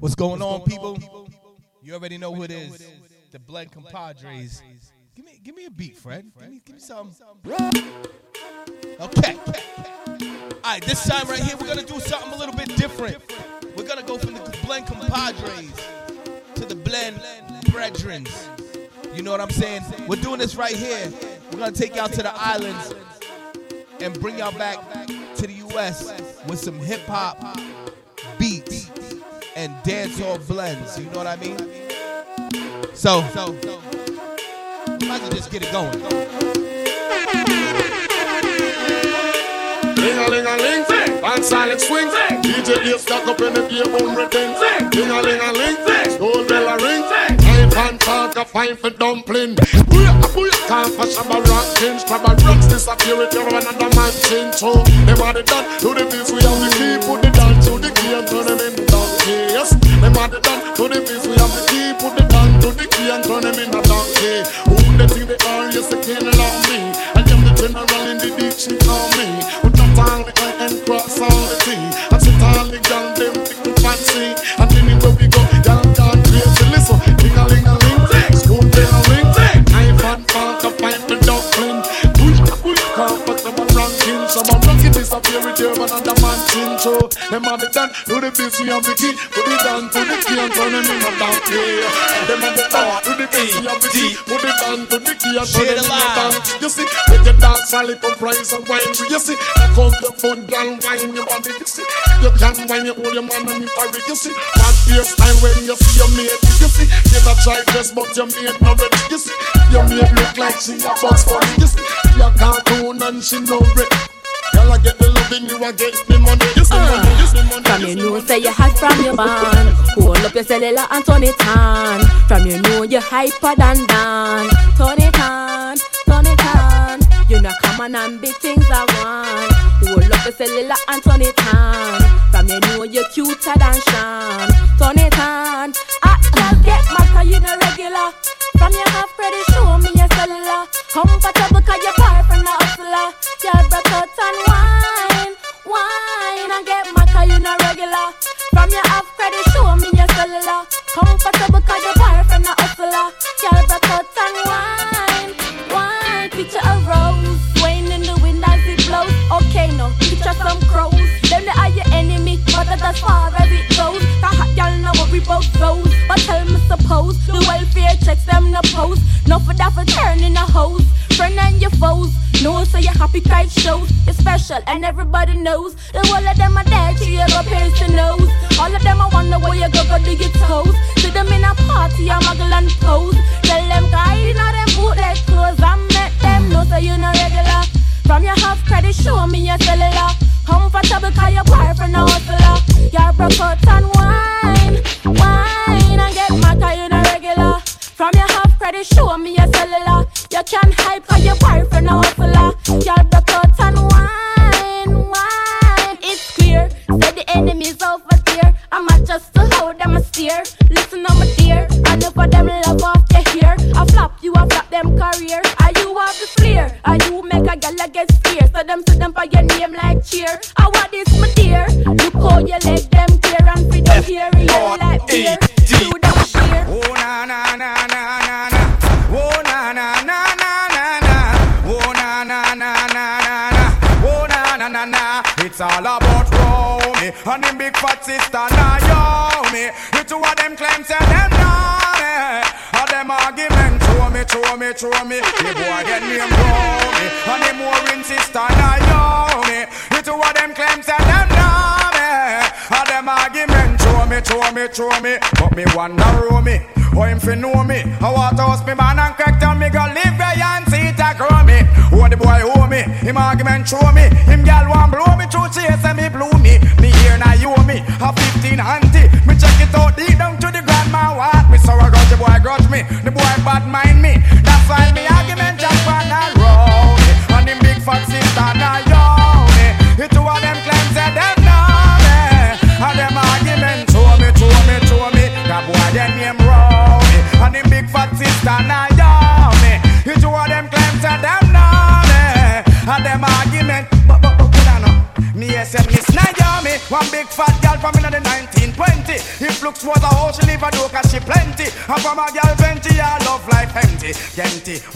What's going on, people? You already know who it is. The Blend Compadres. Give me, give me a beat, Fred. Give me, give me some. Okay. All right, this time right here, we're gonna do something a little bit different. We're gonna go from the Blend Compadres to the Blend Brethrens. You know what I'm saying? We're doing this right here. We're gonna take y'all to the islands and bring y'all back to the U.S. with some hip hop and dancehall blends. You know what I mean? So, so, might as well just get it going. Ling a ling a ling, and silent swing. DJ ear stuck up in the gear boom retain. Ling a ling a ling, stone bell a ring. Knife and fork a fine for dumpling. Booyah, booyah, can't for shabba rock change. Shabba rocks disappear if you're another man change. So, them are the done to the beats we have the key. Put the down to the and turn them in Yes, them are the done to the beats we have the key. Put the down to the key and turn them in a donkey. Who they think they are? Yes, they can't allow me. I am the general in the deep shit on me. With that all the I and cross all the T. I sit all the gun, them thick and fancy. Chin. So, them are the done, do the busy of the key. Put it down, put the key and turn them in a donkey. Them are the done, do the busy of the key. Put it down, put the key and turn them in a donkey. You see, when you dance, lick up price and wine. You see, I come the fun, girl, wine your body. You see, you can wine your hold your man and if I. You see, what style when you see your mate. You see, never try dress, but your mate not ready. You see, your mate look like she a box for you. You see, your cartoon and she no break. Girl, I get the loving, you a get the money. You see, money, you money. From you know say you hot from your band Hold up your cellular and turn it on. From you know you hyper than Dan Turn it on, turn it on. You know come on and big things I want. Hold up your cellular and turn it on. From you know you cuter than Sean. Turn it on. Ah, girl get mad cause you no regular. From you have credit show me your cellular. Comfortable cause your boyfriend a hustler. Girl break out and wine Wine and get mad you no regular. From your half credit show me your cellular. Comfortable cause your boyfriend a hustler. Girl break out and wine Wine Picture a rose. Swaying in the wind as it blows. Okay now picture some crows. Them they are your enemy But that's as far as it goes. That hot y'all know what we both But tell me suppose. The welfare checks them no post. No for that for turning a hose. Friend and your foes. No so your happy kite shows. You're special and everybody knows. The whole of them are till you go pierce the nose. All of them I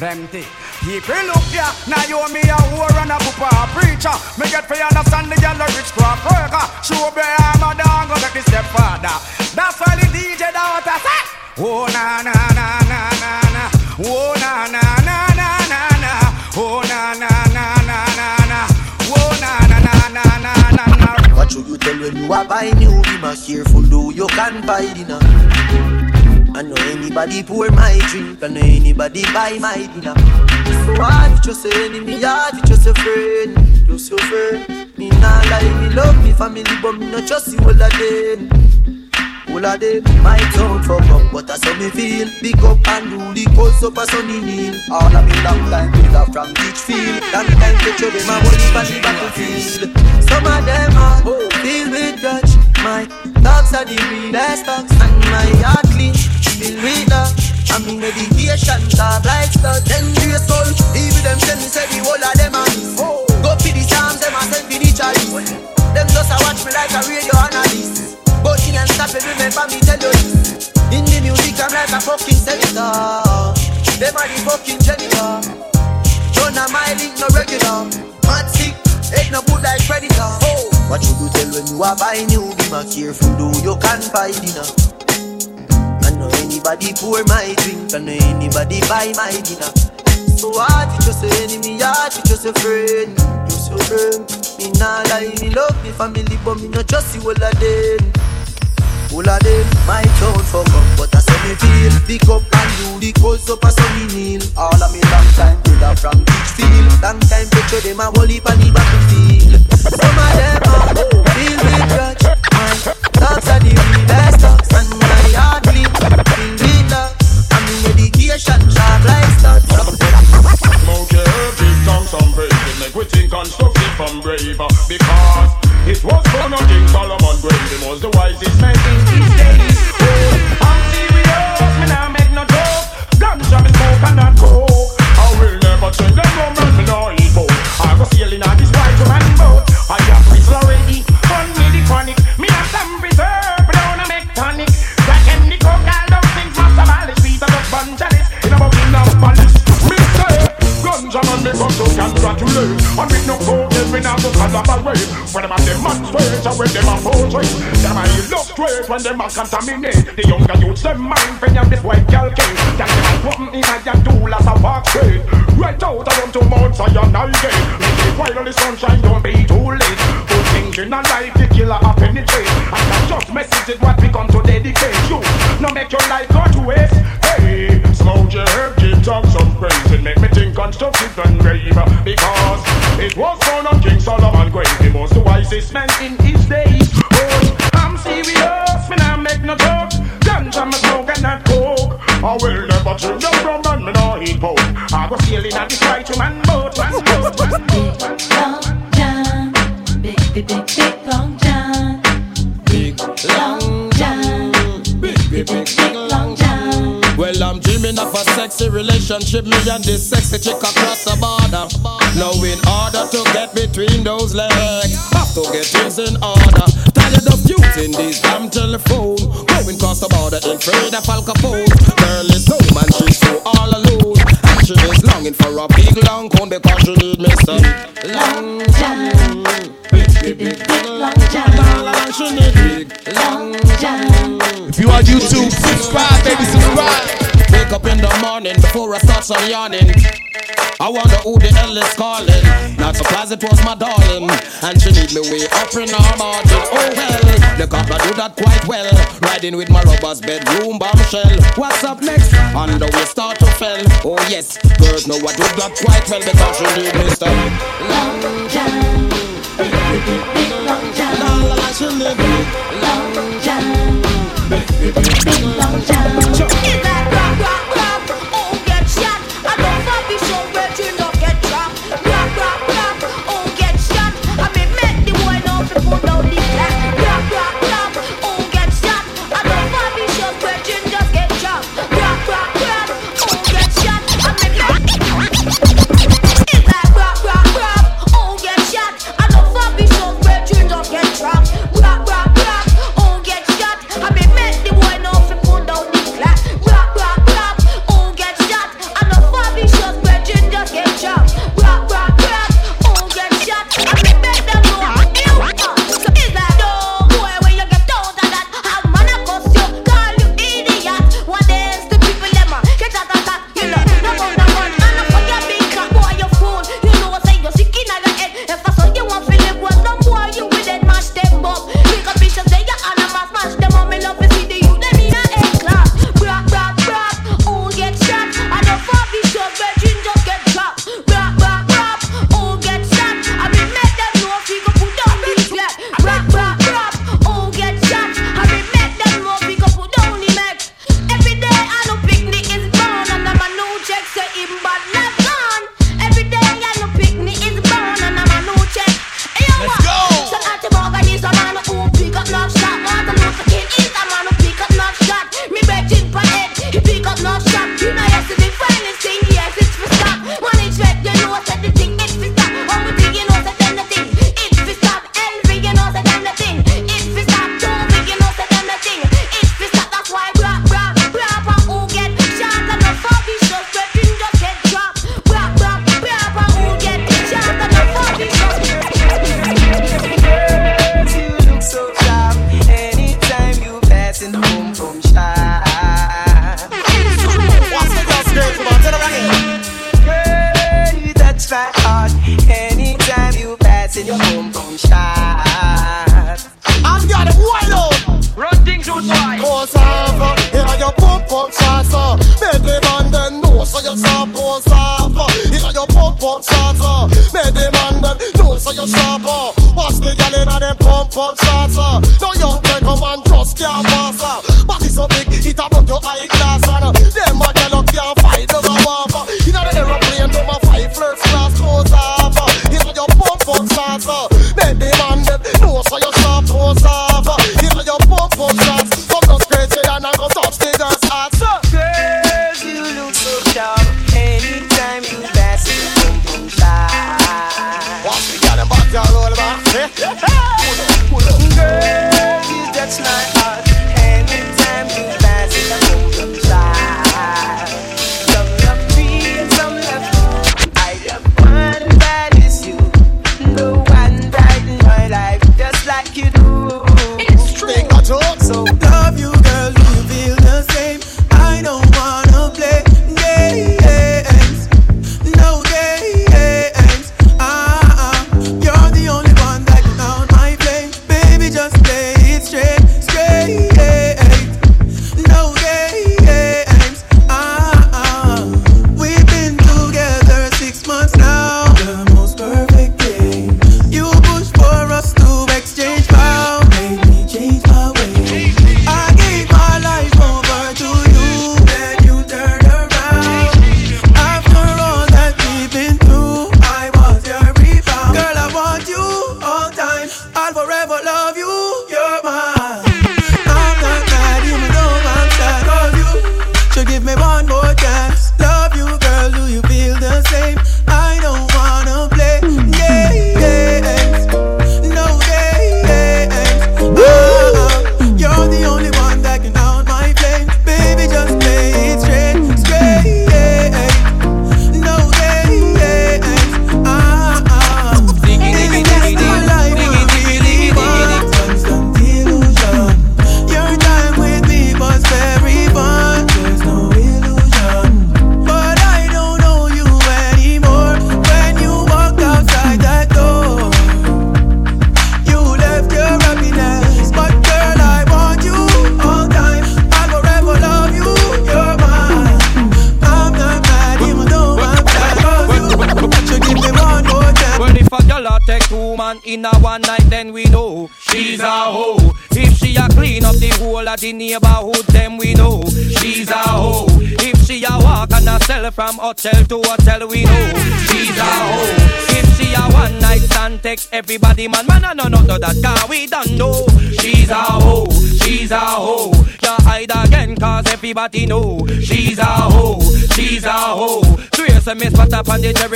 Empty. People look ya, now you me anybody pour my drink, I know anybody buy my dinner. Hard, it's just enemy, hard, it's just a friend, just your friend. Me nah lie, me love me family, but me not trust you all of them. All of them, my town fuck up, but that's how me feel. Pick up and do the up a sunny hill. All of me long time build from Ditchfield. Long time to show them a money on the battlefield. Some of them are filled with grudge. My dogs are the realest dogs, and my heart clean, with love. I'm in meditation, sharp like studs. Them three soul, even them tell me say the whole of them are miss. Go for the psalms, them a send for the chalice. Them just a watch me like a radio analyst. But in and stop it, remember me tell you. In the music, I'm like a fucking senator. Them are the fucking janitor. None of my link no regular. Mad sick, ain't no good like predator. Oh. What you do tell when you are buying new? Be more careful, do you can buy dinner. I anybody pour my drink, I know anybody buy my dinner. So hard, it just a enemy, hard, it just a friend, just a friend. Me nah lie, me love me family, but me not trust you all of them. All of them, my town fuck up, but that's how me feel. Pick up and do the coast up a sunny hill. All of me long time up from Ditchfield. Long time show them a whole heap on the battlefield. Some of them are filled with grudge. My dogs are the realest dogs, and my heart medication, sharp like studs. Smoke your herb, some brave Make we think constructive from braver Because it was born on King Solomon grave. He was the wisest man in his days. Oh, I'm serious, me nah make no joke. Ganja me smoke and not coke. I will never change them me come to And with no we not go collaborate When them a demonstrate, and when them a portrait Them a illustrate, when them a contaminate. The younger youths, them mind when you this white girl cake That them a put in a your tool as a walk straight. Right out of them two months, I am not gay. Make it while the sunshine, don't be too late. Good thinking and life, the killer a penetrate. And that just message is what we come to dedicate. You, now make your life go to waste Hey, smoke your herb, keep talk some praise And make me think constructive and brave Because it was born on King Solomon was the wisest man in his days Oh, I'm serious, me nah make no joke Ganja me smoke and not coke I will never change the from and me nah eat pork I go sailing at the right to man boat, man boat, man boat, man boat. Long John, big, big, big, big Long John, I'm dreaming of a sexy relationship, me and this sexy chick across the border. Now, in order to get between those legs, have to get things in order. Tired of using these damn telephone, going across the border in afraid of Al Capone. Girl is home and she's so all alone, and she is longing for a big long cone because she need me some long John, big, big, big, Long need big Long John. If you on YouTube, subscribe, baby, subscribe. Wake up in the morning before I start some yawning. I wonder who the hell is calling. Not surprised it was my darling. And she need me way up in her margin. Oh well, the cop do that quite well. Riding with my rubber's bedroom bombshell. What's up next? And the way start to fell. Oh yes, girls know I do that quite well because she need me some. Long John, big, big, big, big Long John, La la la, she need me. Long John, big, big, big, big Long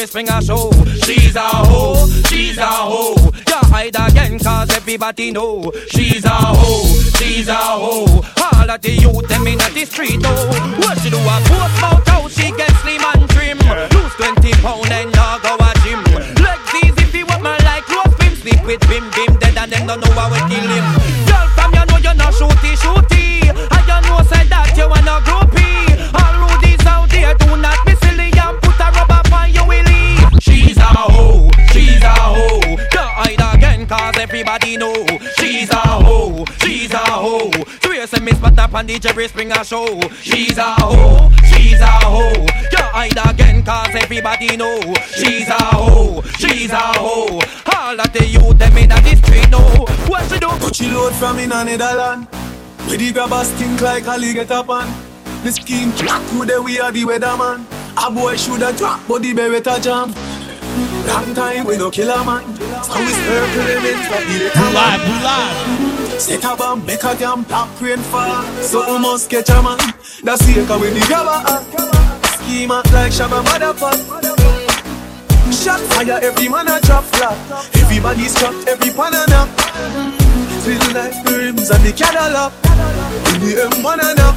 bring our show and DJ Brace bring show. She's a hoe, she's a hoe. Can't hide again, cause everybody know. She's a hoe, she's a hoe. All of the youth, them in the street know. What she do? But she load from in Netherlands. We the grabber stink like Ali get. The scheme, who the we are the weatherman. A boy should have dropped, but the better jam. Long time we no kill a man. Now we circling like the little live, we live. Set a bomb, make a jam, black rain fall. So we must catch a man. That's the echo with the rubber hat. Scheme like Shabba motherfucker. Shot fire, every man a drop flat. Everybody's trapped, every banana. Sweet like rims and the Cadillac. In the M1 a up.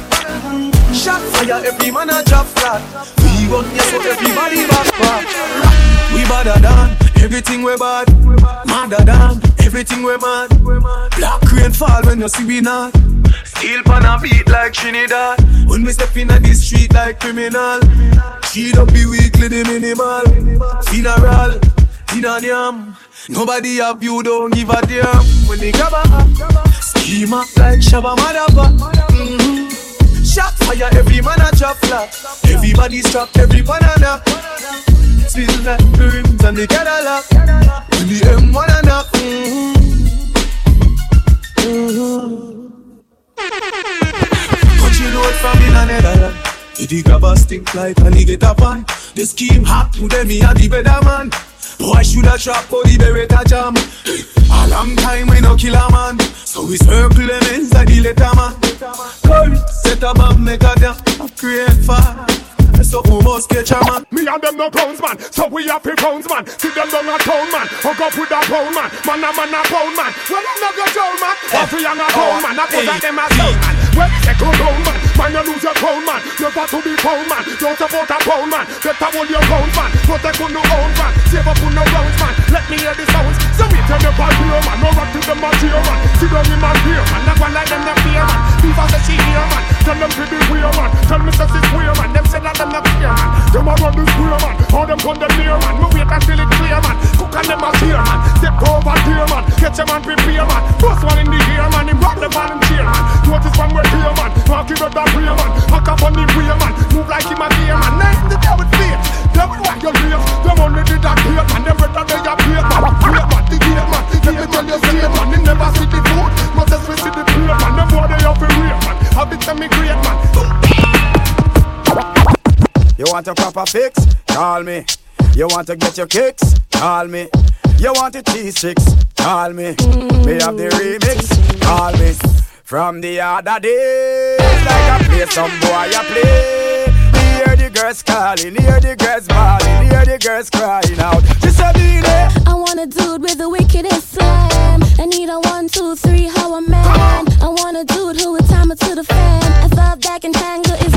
Shot fire, every man a drop flat. We the one, yes, so everybody back back. We badder than everything we bad, madder than everything we mad. Black rain fall when you see we not. Steel pan a beat like Trinidad. When we step in the street like criminal, she don't be weekly the minimal. Funeral, dinner. Nobody up, you don't give a damn. When they grab a schema like Shabba Madaba. Mm-hmm. Shot fire, every man a drop flat. Everybody's trapped, every banana. Still like the rims and the Cadillac. When the M1 and up. Mm-hmm. Mm-hmm. Country road from in a Netherlands. Did the grab stink like and he get a van? The scheme hot, to them me a the better man. Boy should have trap for the beretta jam. A long time we no kill a man, so we circle them ends like the letter man. Curry set a bomb, make a damn, create fire. So who must get your man? Me and them no clowns man, so we have to pounds man. See them down a town man, hook up with a pound man. Man a man a pound man, well I'm not go town man. Eh. Off we and a pound man, I put a them a sound man. Well, take a pound man, man you lose your pound man. Never to be pound man, don't support a pound man. Better hold your pound man, protect on no own man. Save up on no rounds man, let me hear the sounds. So we tell you about here man, no rock to a cheer man. See them in my fear man, not one like them the fear man. People say she here man, tell them to be weird man. Tell me say she's queer man, them say that them not clear man. Them a run the square man, all them come them near man. Me wait until it clear man, cook and them a cheer man. Step over here man, get your man prepare man. First one in the ear man, him rock the volunteer man. Notice one way here man, walk it up that prayer man. Pack up on the way man, move like him a gear man. Nice the devil fear, devil what you hear. Them only did that here man, them better they a play man. Play man, the gate man. Let me tell you straight man, they never see the food, but as we see the play man, them boy they up in real man. Habit me great man. Want a proper fix? Call me. You want to get your kicks? Call me. You want a T6? Call me. Me have the remix? Call me. From the other day, like I play some boy, I play. Hear the girls calling, hear the girls bawling, hear the girls crying out. Just a minute. I want a dude with the wickedest slam. I need a one, two, three, how a man. I want a dude who would time it to the fan. I thought that can tangle his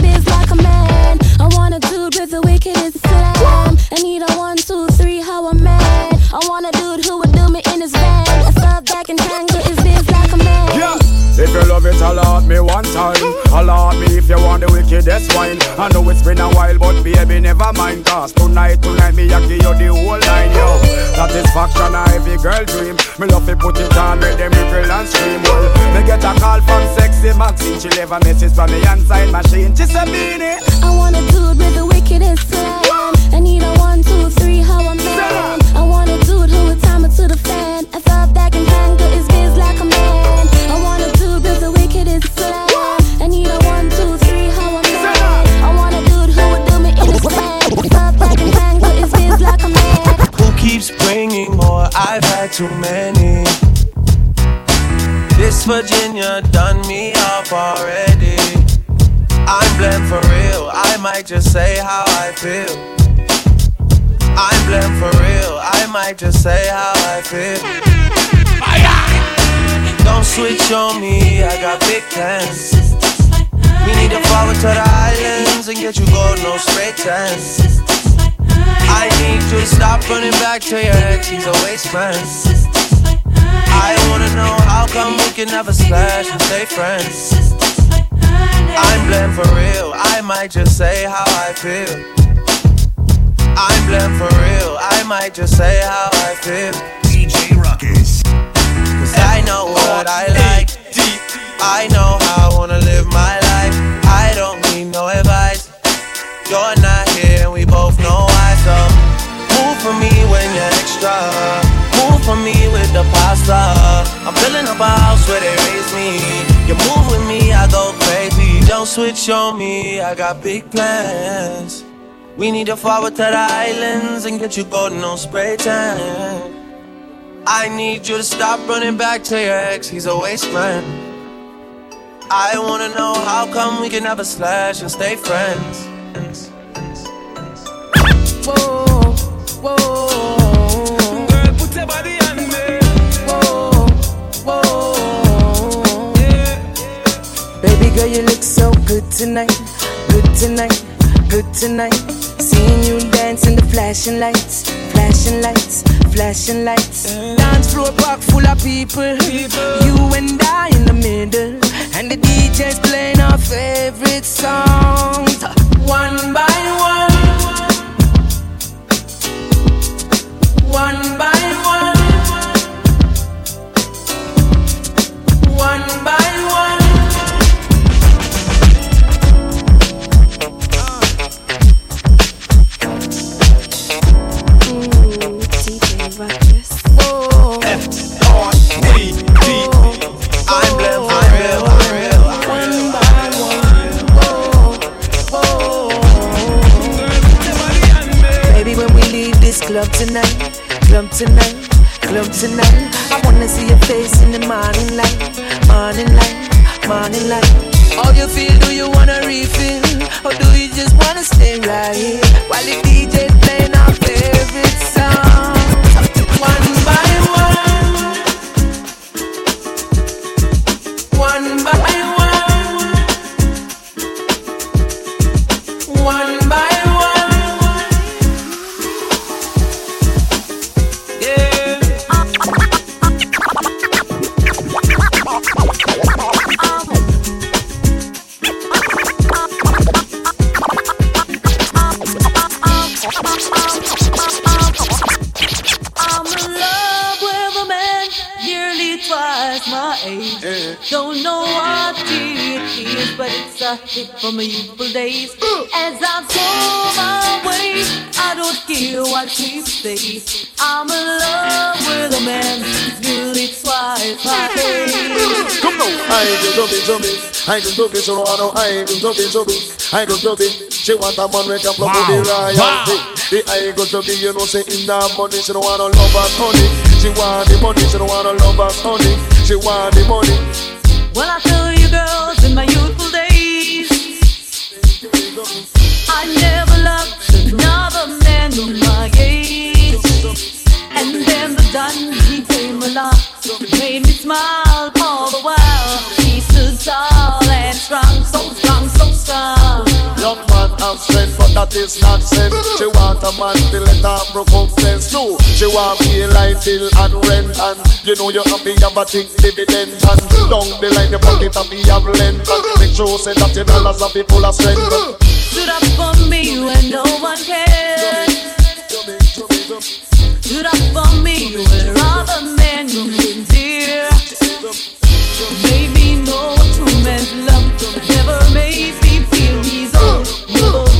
I need a one, two, three, how I'm mad. I want a dude who would do me in his bed. I thought back can tangle his biz like a man. Yeah. If you love it, allot me one time. Allot me if you want the wickedest wine. I know it's been a while, but baby, never mind. Cause tonight, tonight, me, I give you the whole line, yo. Satisfaction, a every girl dream. Me love to put it on, make them wiggle and scream. Well, me get a call from sexy Maxine. She leave a message from me inside machine. She said, Beenie. I want a dude with the wickedest slam. I need a one, two, three, how a man. I want a dude who would time it to the fan. I thought that can tangle his biz like a man. I want a dude with the wickedest slam. I need a one, two, three, how a man. I want a dude who would do me in the van. I thought that can tangle his biz like a man. Who keeps bringing more? I've had too many. This Virginia done me off already. I'm blamed for real. I might just say how I feel. I'm blamed for real. I might just say how I feel. Don't switch on me. I got big plans. We need to forward to the islands and get you gold, no spray tents. I need to stop running back to your ex, he's a waste man. I wanna know how come we can never splash and stay friends. I'm blamed for real, I might just say how I feel. I'm blamed for real, I might just say how I feel. DJ Ruckus. Cause I know what I like. I know how I wanna live my life. I don't need no advice. You're not here and we both know why. So move for me when you're extra. Move for me with the pasta. I'm filling up a house where they raise me. You move with me, I go crazy. Don't switch on me, I got big plans. We need to forward to the islands and get you golden on spray tan. I need you to stop running back to your ex, he's a waste man. I wanna know how come we can never slash and stay friends. Whoa, whoa. Girl, put your body on me. Whoa, whoa. Baby girl, you look so good tonight, good tonight, good tonight. Seeing you dance in the flashing lights, flashing lights, flashing lights. Dance floor packed full of people, you and I in the middle, and the DJ's playing our favorite songs, one by one, one by one, one by one. Tonight, club tonight. I wanna see your face in the morning light, morning light, morning light. How you feel? Do you wanna refill? Or do you just wanna stay right here while the DJ playing our favorite song? One from my youthful days. As I go my way, I don't care what people say. I'm in love with a man nearly twice my age. Come now, I go to be to me. I go to be so I know I go to be to be. I go to be. She want a man with a plug Wow. with the royalty. The I go to be, you know, say in that money, she don't want no love and honey. She want the money, she don't want no love and honey. She want the money. Well, I tell you, girls, in my youthful days, I never loved another man of my age. And then the done, he came along, made me smile all the while. He stood tall and strong, so strong, so strong. Young man have strength, but that is nonsense. She want a man to let her sense. She want rent and you know you happy have a think dividend and down the line your pocket happy have length and make sure say that your dollars are full of strength. Stood up for me when no one cared. Stood up for me other men man's love never made me feel he's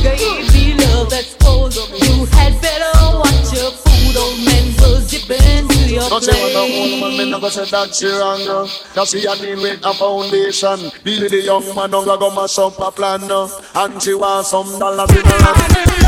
gave me love that's. Don't say what a old man, plate. me never say that she wrong. Cause she a deal with a foundation. Billy the young man don't go mash up a plan. And she want some dollars in her hand.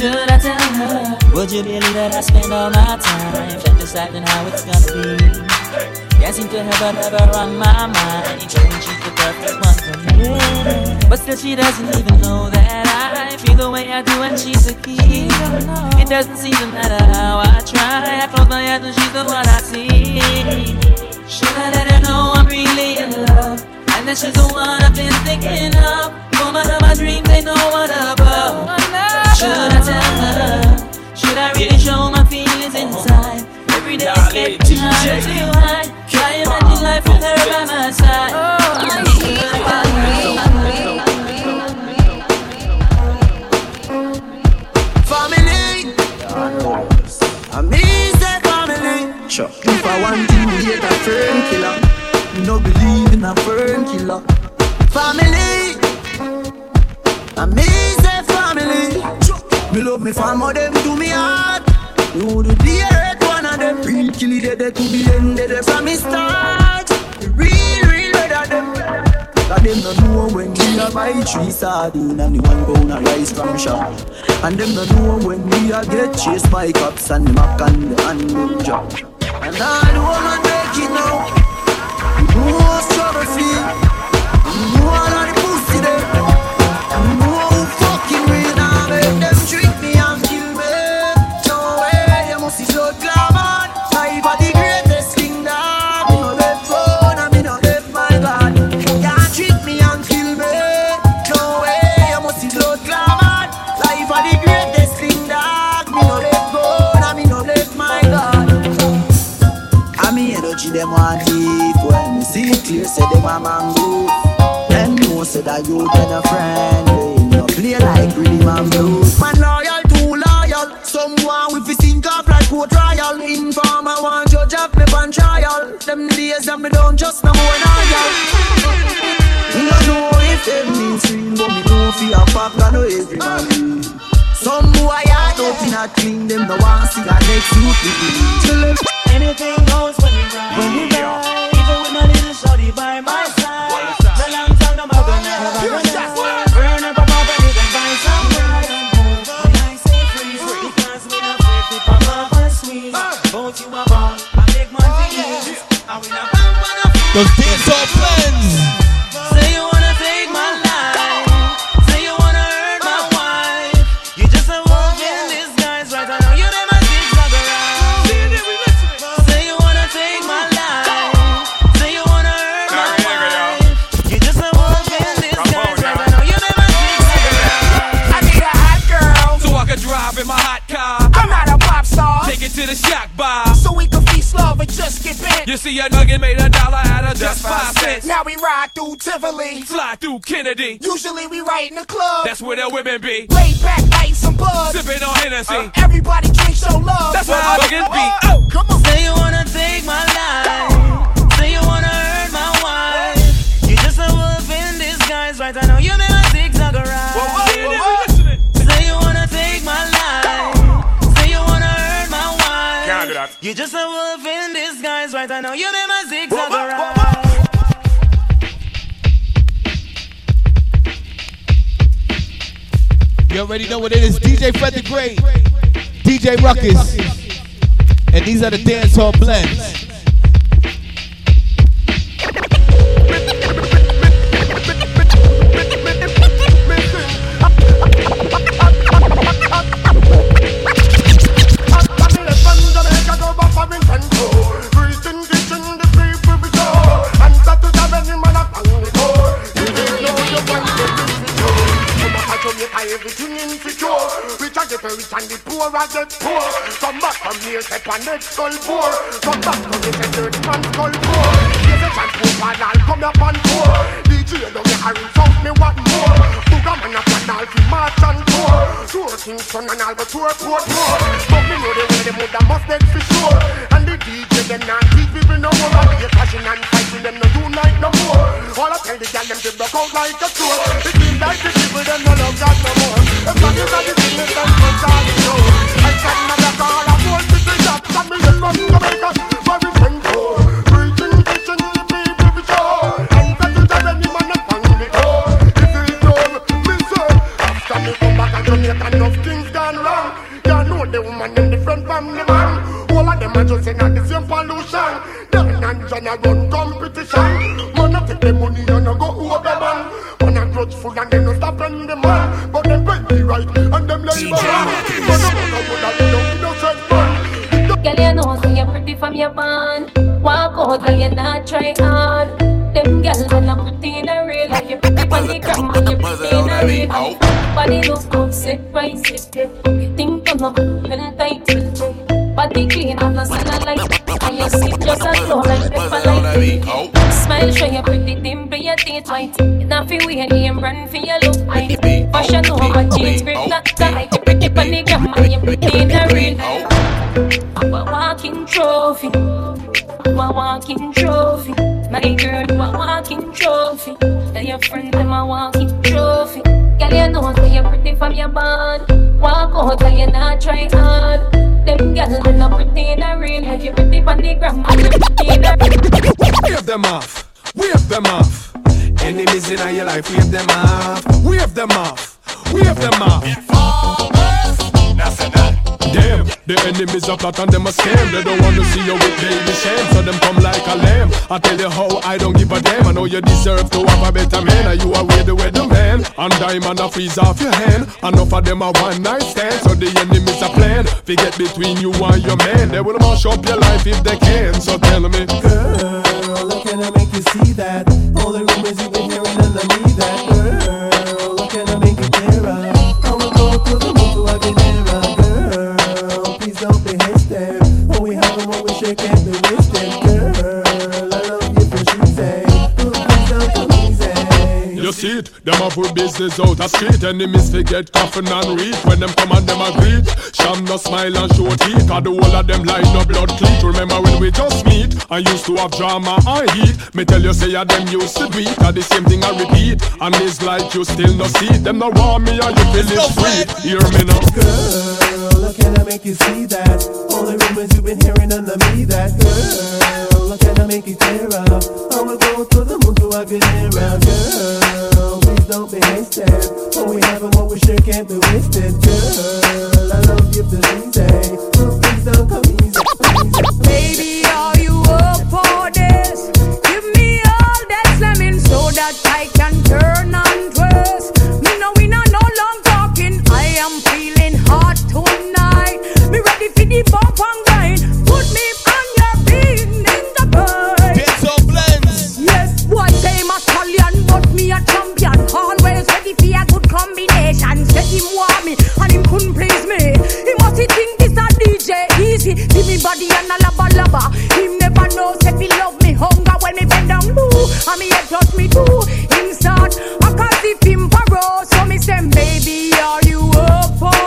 Should I tell her? Would you believe that I spend all my time deciding how it's gonna be? Can't seem to have her ever on my mind. Showing she's the perfect one for me. But still, she doesn't even know that I feel the way I do, and she's the key. It doesn't seem to matter how I try. I close my eyes, and she's the one I see. Should I let her know I'm really in love? And that she's the one I've been thinking of. Woman of my dreams, ain't no one above. Should I tell her? Should I really show my feelings inside? Every day it's getting harder to hide. Try imagine life with her by my side. Family. I mean say family. Sure. If I want to hate a fern killer, me no believe in a fern killer. Family. I mean say family. Me love me family, them do me hard. You the dear one of them. Real kill it, they to the end, they from me start. Real, real better them. Cause them no know when we a buy three sardine and the one pound of rice from shop. And them no know when we a get chased by cops and the mac and the handgun job. And I don't wanna make it now. You know how struggle feel. You know of the them want thief When me see clear, say them a man goof Them know say that you been a friend. They no play like really man blues Man loyal, too loyal. Someone with his sink up like court trial. Informer want judge up me on trial. Them days that me don't just no more loyal Me no know if them mean swing But me know fi a pop, I know every man. Some boy I don't in a clean Them no want see a next youth Anything goes when we ride. When we ride. Even with my little shorty by my side. The long time I'm gonna have a gonna Burn up a pop and you can find some ride. When I say because we not afraid to pop up and squeeze. Both you a ball, I make man feel And we not bang when I Those dancehall You see a nugget made a dollar out of just five cents. Now we ride through Tivoli. Fly through Kennedy. Usually we right in the club. That's where the women be. Laid back, light some bud. Sipping on Hennessy. Uh, everybody drink, show love. That's where my nugget be. Oh, oh, come on. Say you wanna take my life. Say you wanna hurt my wife. You just a wolf in disguise, right? I know you never zigzag around. Say you wanna take my life. Say you wanna hurt my wife. Can't do that. You just a wolf in disguise, right? I know you never zigzag around. You already know what it is. DJ Fred the Great, DJ Ruckus, and these are the dancehall blends. Everything insecure, rich I get rich and the poor I get poor. Come back from here, step on next skull poor. Come back from here, step dirty man skull poor. Here's a chance for I'll come up on tour. DJ don't get hurry, sound me what more. Booga man up and all fi march and tour. Tour Kingston and all the tour Portmore. But me know the way the mother must next for sure. And the DJ them not teach people no more. And they clashing and fighting them no unite no more. All I tell the gal them to broke out like a tour. It seems like the people them no love God no more. If that is how the business and what's all the show. I can never call a whole city shop. That me just from Jamaica. For we just in the same pollution. Them and John a run competition. Man a take the money and a go over man. Man a grudgeful and them no stop on the man. But them pay the right and them labor. Man a man a good and they don't innocent man. Girl, you know, say you're pretty from your band. Walk out, girl, you not try hard. Them girls that are pretty in a real life. You're pretty on the gram and you're pretty in a real life. Body look good, sit right, sit. You think I'm not Body clean, I'm not selling like And you sit just as slow like pepper like Smile, show you pretty dimple, your teeth white You not feel weird, name brand for your look right Fashion over jeans, grip not tight You pretty on the gram and you're pretty in a real I'm a walking trophy. I'm a walking trophy. My girl, you a walking trophy. Tell your friend I'm a walking trophy. Girl, you know say you're pretty from your band. Walk out, tell you not try hard. They not pretty in. You pretty on the you pretty in Wave them off, wave them off. Enemies in your life, wave them off, wave them off, wave them off. The enemies are plot and them a scam. They don't wanna see you with baby shame, so them come like a lamb. I tell you how I don't give a damn. I know you deserve to have a better man. Are you aware the way the man? And diamond a freeze off your hand. Enough of them a one night stand, so the enemies are plan. Forget between you and your man. They will mash up your life if they can. So tell me, Girl, how can I make you see that? All the rumors you've been hearing I need that. Girl, seat. Them a put business out a street. Enemies forget coffin and read. When them come and them agree. Sham no smile and show teeth. Cause the whole of them line no blood cleat. Remember when we just meet? I used to have drama and heat. Me tell you say a them used to do it. Cause the same thing I repeat. And it's like you still no see. Them no want me and you feel it sweet. Hear me now. Girl, how can I make you see that? All the rumors you've been hearing under me, that girl. How can I make it clearer? I will go to the moon to have you nearer, girl. Please don't be hasty. What we have what we share can't be wasted, girl. I love you for. So please don't come easy. Baby, are you up for this? Give me all that slamming so that I can turn and twist. Me know we not no long talking. I am feeling hot tonight. Me ready for the bump him want me and him couldn't please me. He must think this a DJ easy. See me body and a laba laba. Him never know say he love me hunger when me bend down low. And me head touch me too. Him start I can't see him paro. So me say baby are you up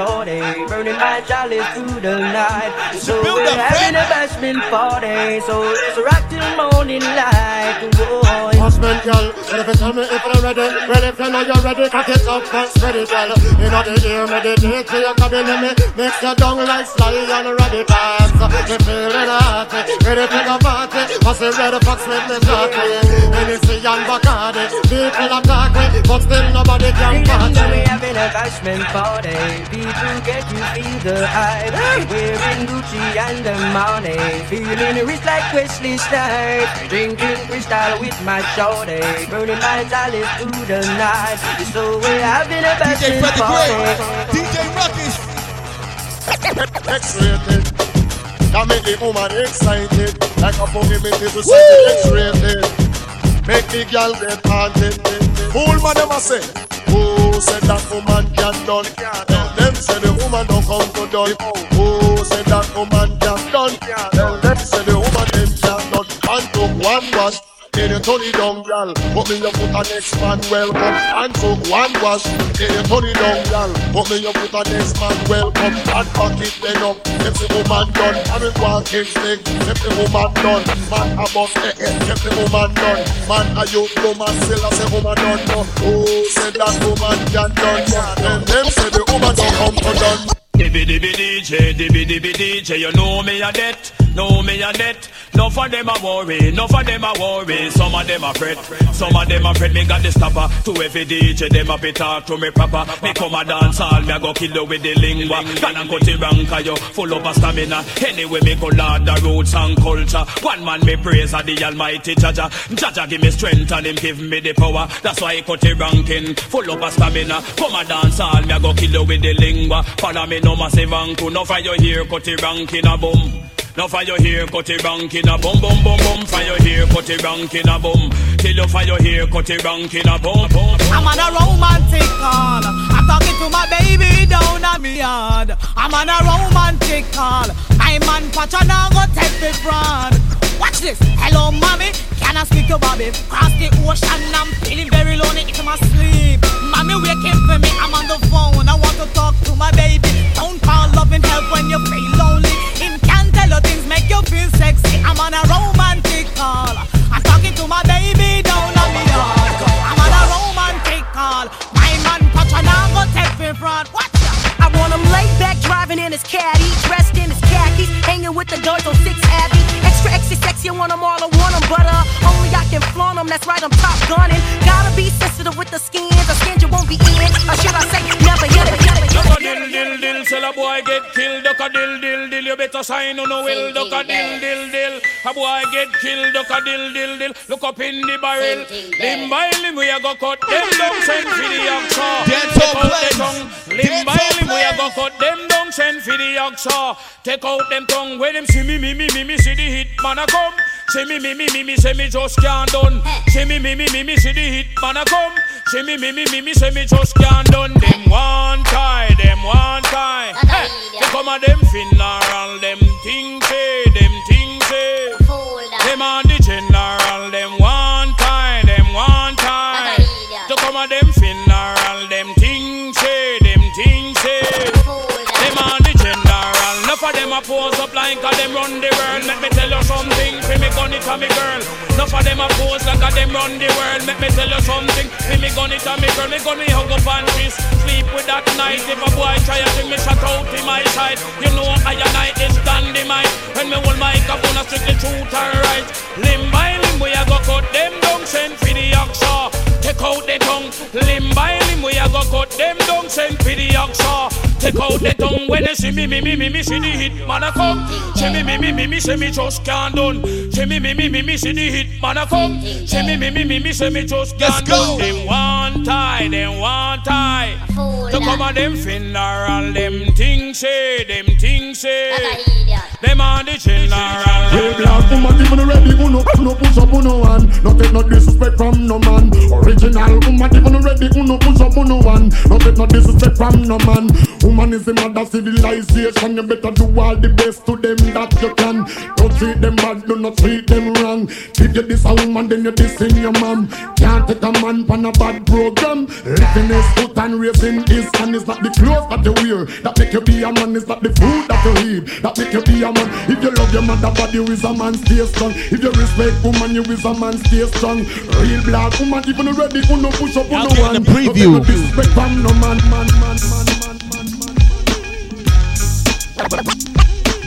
shorty, burning my jolly through the night. So we're having a bashment party, so let's rock till morning light. Husband, girl, well, if you tell me if you're ready, well, if you know you're ready, cock it up first, ready, girl. You know the ear, meditate till you're coming in me, makes you down like sly and ready fast. Me feeling hot, ready to go party, must be ready fox with me shorty. Hennessy and Bacardi, people attack me, eh? but still nobody can party. We having a bashment party. People get you feel the hype. Wearing Gucci and the money. Feeling rich like Wesley Snipes. Drinking Cristal with my shorty Burning my dollars through the night So we're having a DJ bashment Fred the Great, party DJ Ruckus. X-rated. That make the woman excited. Like a fucking me people say X-rated. Make the girl get haunted. Fool man them a say. Who said that woman can done? Tell them say the woman don't come to done. Who said that woman can done? Tell them say the woman them can done. And took one one. Then you turn it down, girl. Put me your foot on next man, welcome. And so one wash. Then you turn it down, girl. Put me your foot on next man, welcome. And back it then up. If the woman done, I mean walking stick. If the woman done, man a bust eh eh. If the woman done, man a youth woman still a say woman done. No. Oh, say that woman can done. Then them say the woman don't come to done. Dibby dibby DJ, dibby dibby DJ, you know me a debt, know me a debt. No for them a worry, no for them a worry. Some of them a fret, some of them a fret. Me got the stopper to every DJ, them a be talk to me proper. Me come a dance hall, me a go kill you with the lingua. Can I cut wrong, cause you full of a stamina. Anyway, me go lord the roots and culture. One man me praise of the almighty Jah Jah. Jaja give me strength and him give me the power. That's why I cut it ranking, full of a stamina. Come a dance hall, me a go kill you with the lingua. Follow me no massive anku, no your here, cut it ranking a boom. No your hair, cut it rank in a boom, boom, boom, boom. Your hair, cut it rank in a boom. Till you your hair, cut it rank in a boom, boom. I'm on a romantic call. I'm talking to my baby down at me yard. I'm on a romantic call. My man Pacha now go take me front. Watch this. Hello, mommy. Can I speak to Bobby? Cross the ocean. I'm feeling very lonely. It's my sleep. Mommy waking for me. I'm on the phone. I want to talk to my baby. Don't call love and help when you feel lonely. Him can tell you things make you feel sexy. I'm on a romantic call. I'm talking to my baby down on me yard. I'm on a romantic call. My man Pacha now go take me front. Watch. I want him laid back, driving in his caddy, dressed in his khakis, hanging with the doors on 6 Abbey. Extra want him all, I want him, but uh, only I can flaunt him, that's right, I'm top gunning. Gotta be sensitive with the skins, a skin you won't be in, or should I say, never it, dill dill dill, sell a boy get killed. Duck a dill dill dill, you better sign on no will. Duck a dill dill dill, a boy get killed. Duck a dill dill dill, look up in the barrel. Limb by limb we a go cut them down, send for the oxa. Take out the tongue. Limb Dance by limb we a go cut them down, send for the oxa. Take out them tongue when them see me me me me me see the hit man a come. See me me me me me say me just can't done. See me me me me me see the hit man a come. See me me me me me say me just can't done. Them one tie, them one tie. Hey, they come a them funeral, them things say, them things say. Them on the general, them one tie, them one tie. To come a them funeral, them things say, them things say. Them on the general, enough of them a pose up like a them run the it a me girl. Enough of them a pose like a them run the world. Let me tell you something, fi me gun it a me girl. Me me hug up and kiss, sleep with that night. If a boy try to me shot out in my side, you know I and I is dynamite. When me hold my microphone, I strictly truth and right. Limb by limb, we a go cut them down, send for the. Take out the tongue, limb by limb, we a go cut them down, send for the oxa. Take out the tongue when they see me, me, me, me, me, see the hit man a come. See me, me, me, me, me, say me just can't done. See me, me, me, me, me, see the hit man a come. See me, me, me, me, me, say me just can't done. Them one tie, them one tie. To come on them funeral, them things say, them things say. Them on the general. Hey, black woman, even ready, uno, uno push up, uno one. No take no disrespect from no man. Original woman, even ready, uno push up, uno one. No take no disrespect from no man. Woman is the mother civilization. You better do all the best to them that you can. Don't treat them bad, do not treat them wrong. If you diss a woman, then you dissing your mom. Can't take a man on a bad program. Lifting his foot and raising his hand is not the clothes that you wear. That make you be a man. Is not the food that you eat. That make you be a man. If you love your mother body, you is a man. Stay strong. If you respect woman, you is a man. Stay strong. Real black woman, even ready, uno push up, uno Y'all one. the preview. No take no from no man, man, man, man, man.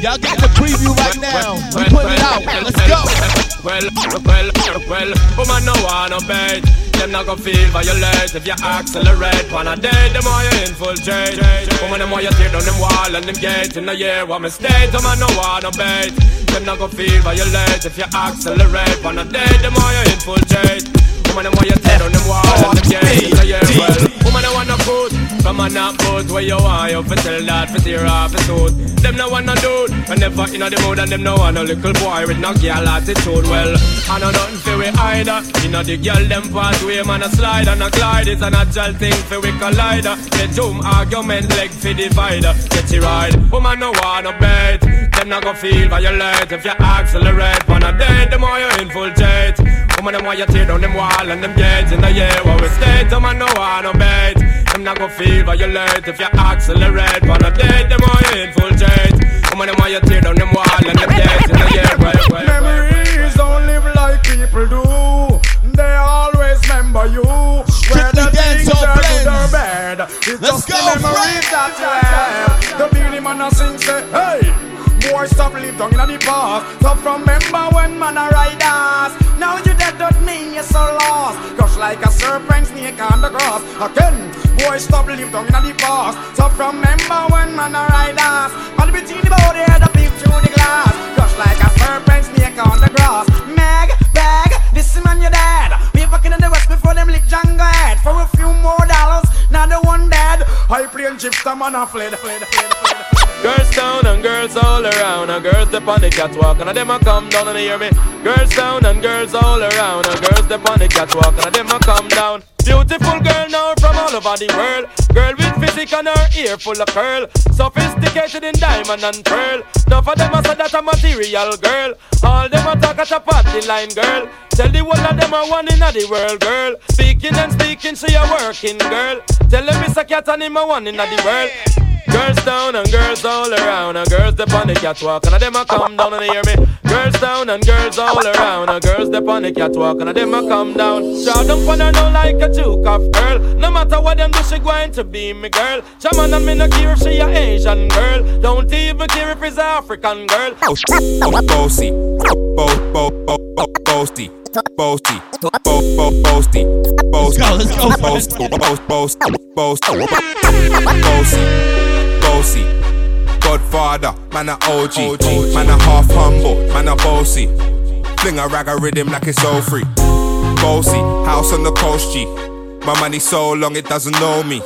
Y'all get the preview right now. We put it out. Let's go. Well, well, well, woman no wanna bed. Them not gonna feel violate if you accelerate. Wanna dead, them why you infiltrate. Woman them why you tear down them wall and them gate in the year. What mistake, them no wanna bed. Them not gonna feel violate if you accelerate. Wanna dead, them why you infiltrate. Woman them why you tear down them wall and them gate in the year. Well, woman them wanna put, from a not put where you want. You fi tell that fi tear off his suit. Them no wanna do it. And never inna the mood and them no want a little boy with no girl attitude. Well, I know nothing for we either. Inna the girl them pathway, man a slide and a glide. It's a natural thing for we collider. The doom argument leg for divider. Get you right, woman no wanna bet. Them not gonna feel violate if you accelerate. Wanna dead, the more you infiltrate. Of them want you tear down them wall and them gates in the year where we stay. Them man no want no bait. Them not gonna feel violate if you accelerate. On a date, them want you in full jet. Some of them want you tear down them wall and them gates in the year where where Memories don't live like people do. They always remember you. Whether things are good or bad. It's just the memories that you have. The Beenie Man a sing say, hey. Boy, stop live down in the past. Stop remember when man a ride us. Now you dead don't mean you're so lost. Crush like a serpent snake on the grass. Again, boy, stop live down in the past. Stop remember when man a ride us. All between the body the peep through the glass. Crush like a serpent snake on the grass. Meg, bag, this man you're dead. Be back in the west before them lick Django head. For a few more dollars, now the one dead. I plane chips, the man a fled, fled, fled, fled. Girls down and girls all around, and girls step on the catwalk, and them a come down and hear me. Girls down and girls all around, and girls step on the catwalk, and them a come down. Beautiful girl now from all over the world. Girl with physique and her ear full of curl. Sophisticated in diamond and pearl. Enough of them a say that a material girl. All them a talk at a party line girl. Tell the one of them a one in the world girl. Speaking and speaking, she a working girl. Tell them Mr. Cat and him a one in the world. Girls down and girls all around, and girls step on the catwalk, and them a come down and hear me. Girls down and girls all around, and girls step on the catwalk, and them a come down. Shout them for her now like a juke of girl. No matter what them do, she going to be me girl. Shaman and me no care if she a Asian girl. Don't even care if it's a African girl. Boasty, bo bo bo bo boasty, boasty, bo bo boasty, boasty, Let's go, let's go. boast, boast, boast, boast, boasty, boasty. Godfather, man a OG, man a half humble, man a bossy. Fling a rag a rhythm like it's all free. Bossy, house on the coast, G. My money so long it doesn't know me.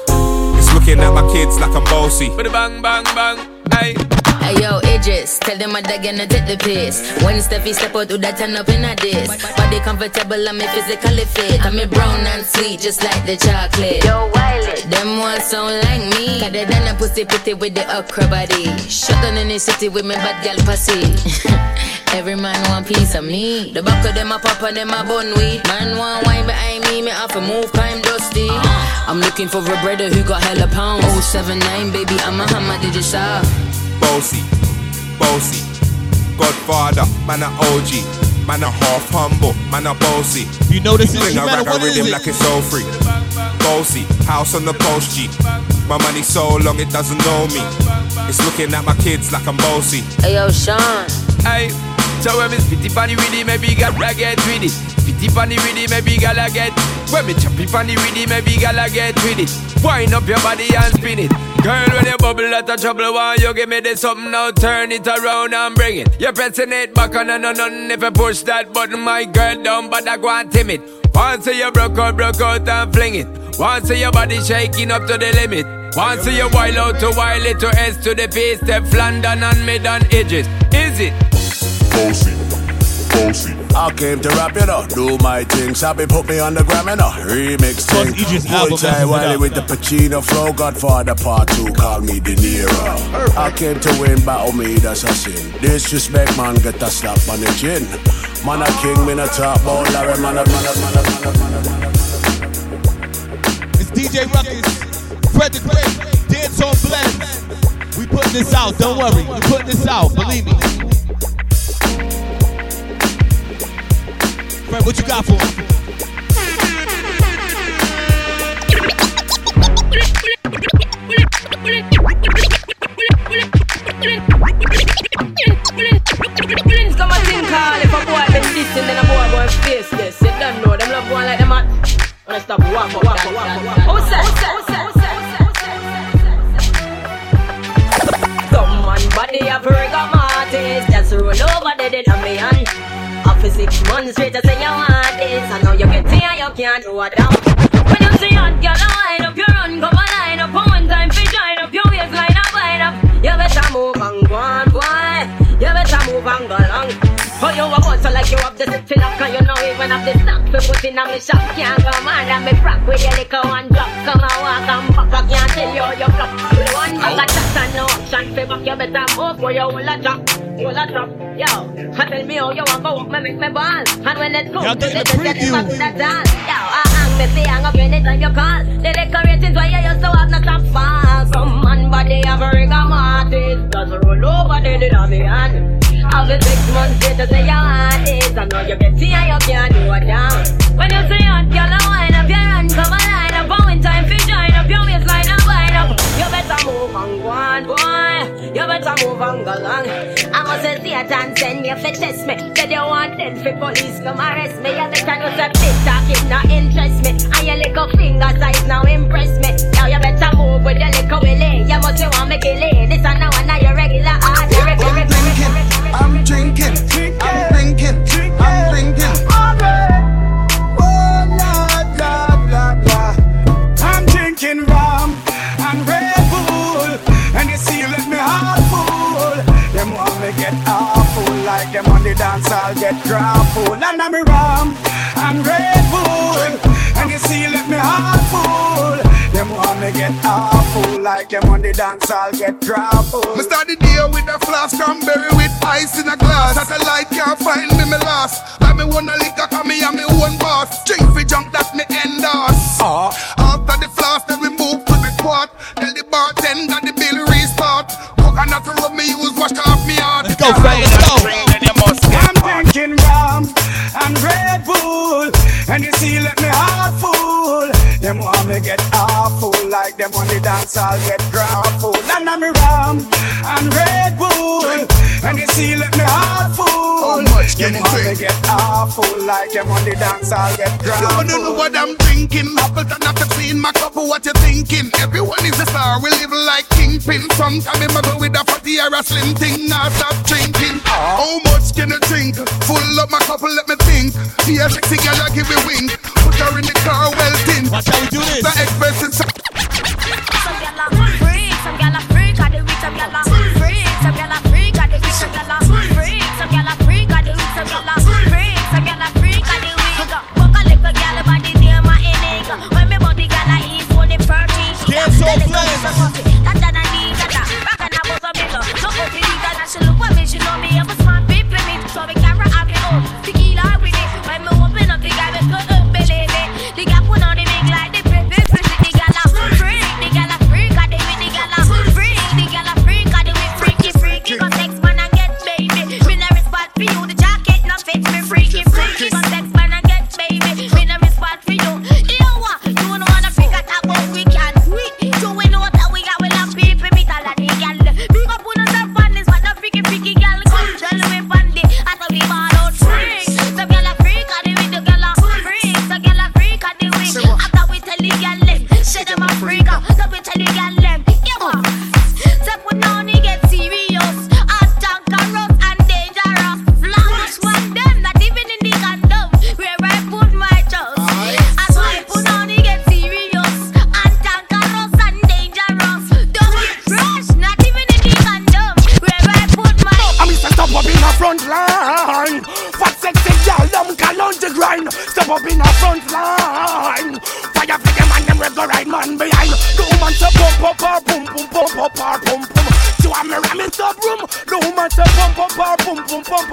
It's looking at my kids like I'm bossy. Bang bang bang, hey. Yo, Idris, tell them I'm gonna take the piss. When Steffi step out, do that turn up in a diss. Body comfortable, I'm physically fit. I'm a brown and sweet, just like the chocolate. Yo, Wiley, them ones sound like me. Better than a pussy pretty with the okra body. Shut down in the city with me bad gal pussy. Every man want piece of me. The back of them a pop and them a bun weed. Man want wine behind me, me have to move, crime dusty. I'm looking for a brother who got hella pounds. 079, baby, I'm a hammer, did you saw? Bossy, bossy. Godfather, man a OG, man a half humble, man a bossy. You know this Fling a instrumental, rag a what is rhythm it? like it's all free. Bossy, house on the coast, G. My money so long it doesn't know me. It's looking at my kids like I'm bossy. Hey yo, Sean. Hey, so when me spitty panny with it, maybe gala get with it. Spitty panny with it, maybe gala get. When me choppy panny with it, maybe gala get with it. Wind up your body and spin it. Girl, when you bubble out of trouble, why you give me this something now? Turn it around and bring it. You're pressing it back on and on and if you push that button, my girl down, but I go and timid. Once you broke out, broke out and fling it. Once your body shaking up to the limit. Once you wild out to wild it to S to the P step, London and mid and edges. Is it? Bossy, bossy. I came to rap it up, do my thing. Sabi put me on the gram and a remix thing. Idris album Boy, Ty Wiley with the Pacino flow. Godfather part two, call me De Niro. I came to win, battle me, that's a sin. Disrespect, man, get a slap on the chin. Man a king, me a top, oh Larry, man a, man a, man a, man a, man a, man a. It's DJ Ruckus, Fred the Great, Dance on Blend. We putting this out, don't worry. We putting this out, believe me. What you got for me? Bullets come a thing call if a boy been dissing, then a boy going face this. You don't know them love going like them man. Wanna stop walk up, walk up, walk up, walk up. Who said? Who said? Who said? Who said? Some man body have rigor mortis Just roll over dead of me hand After six months straight to say you want this. I know you get here, you can't do it down When you see hot girl, line up your run Come on, line up. One time, fi join up Your waistline up, line up. You better move and go on, boy. You better move and go long Oh, you like you have the city lock And you know even of the stock for putting on me shop. Can't go mad and me frack with your liquor one drop. Come and walk and back, I can't tell you your flop. The one bag of shots and no option for back, you better move for your whole a drop. Whole a drop. Yo, tell me how you want go up, me make me ball. And when it comes to the just get it back to the dance. Yo, I hang me fi hang up anytime you call. The decorations why you used to have no top fall. Some man body have a rigor mortis. Just roll over the dead of me hand. I've been six months later say you want this. I know you get see and you can't do it down. When you say hot, girl, I wind up your run, come a line up. And time fi join up, your waistline and wind up. You better move and on, boy. You better move and go along. I must say Satan send me fi test me. Said you want dead fi police come arrest me. You better know say big talk it not interest me. And your little finger size now impress me. Now you better move with your little willy. You must say want me kill it. This and now get grapple. And I'm rum and Red Bull, and you see, let me heart full. Them want me get awful, like them on the dance, I'll get grapple. Me start the day with a flask cranberry with ice in a glass. Satellite can't find me, me lost. I me wanna liquor, come me and me own boss. Drink for junk that me endorse. Uh, after the flask, then we move to the quart. Tell the bartender the bill restart. Coconut rub me use, wash off me heart. Let's go, Frank, let's go. Like them on the dance, I'll get grapple. And I'm rum and Red Bull, and you see, let me heart full. Them want me get awful, like them on the dance, I'll get You grapple. don't know what I'm drinking. Appleton after seeing my cup, what you thinking? Everyone is a star, we live like kingpin. Sometimes I go with a fatty or a slim thing, not stop drinking. How much can you drink? Full up my cup, let me think. Be a sexy girl, I give you wink. Put her in the car, well. Watch how we do this. The expensive.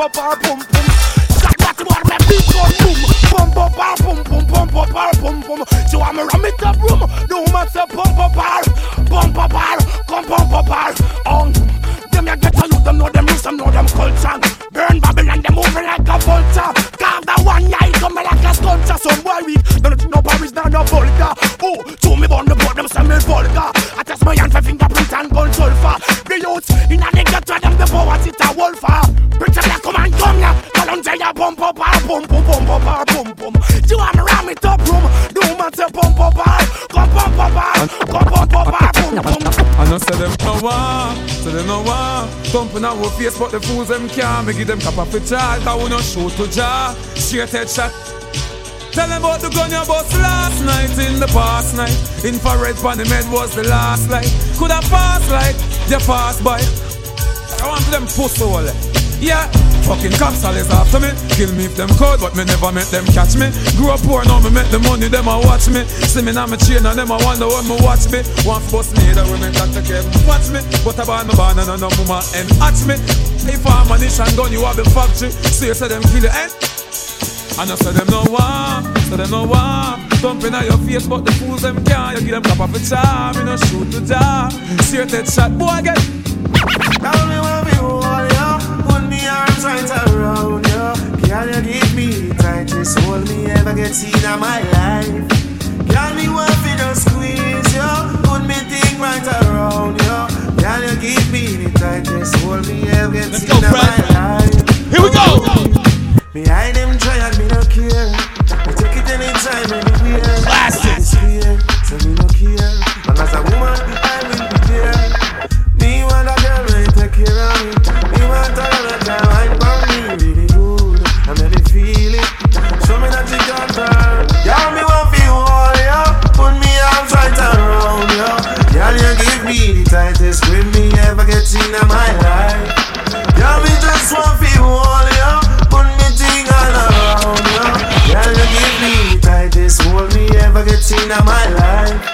Up her them no want. Thumping our face, but the fools them can't. Me give them cap off a charge, I will not shoot to jar. Straight shot. Tell them about the gun you bust last night in the past night. Infrared pan the was the last light. Could have passed like you passed by. I want them puss hole. Yeah, Fucking cops always after me. Kill me if them cold, but me never met them catch me. Grew up poor, now me make the money, them a watch me. See me now me chain and them a wonder when me watch me. One for me, the women that take care watch me. But I buy my banana, no mama and hatch me. If I'm a nation gun, you have the factory. So you say them kill you and and I say them no one, say them no warm. Thumping at your face, but the fools them can't. You give them cap of a charm, you know shoot to die. See Straight head shot, boy, get. Tell me hands right around you. Girl, you give me tightest hold me ever get seen in my life. Can me want to just squeeze you, put me thing right around you. Can you give me the tightest hold me ever get seen in my life. Here we go. Behind him. is with me ever get in my life. Yeah, me just want to hold you, put me thing all around you. Yeah, you give me tightest hold me ever get in my life.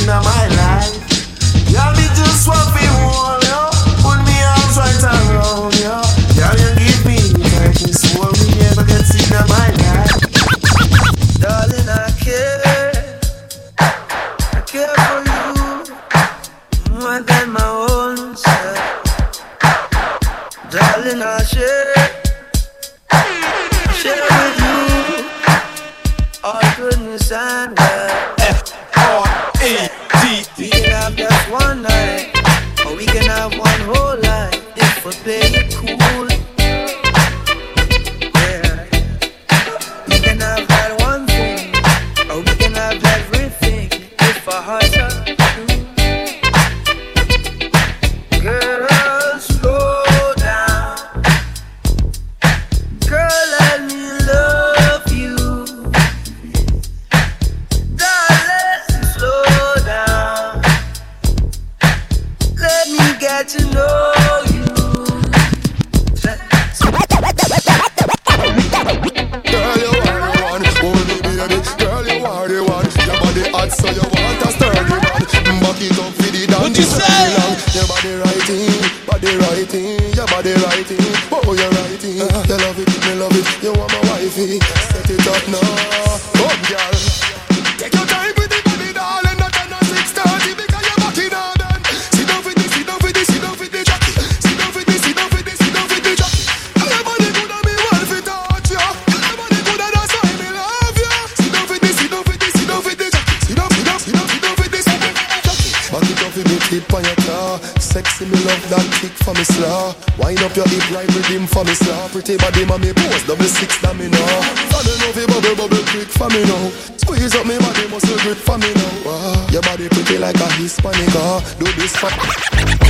in my life. for me, sir. Pretty body, mommy, pose double six, let me now. Falling over, bubble, bubble, quick for me now. Squeeze up me body, muscle grip for me now. Uh, your body pretty like a Hispanic, uh. do this for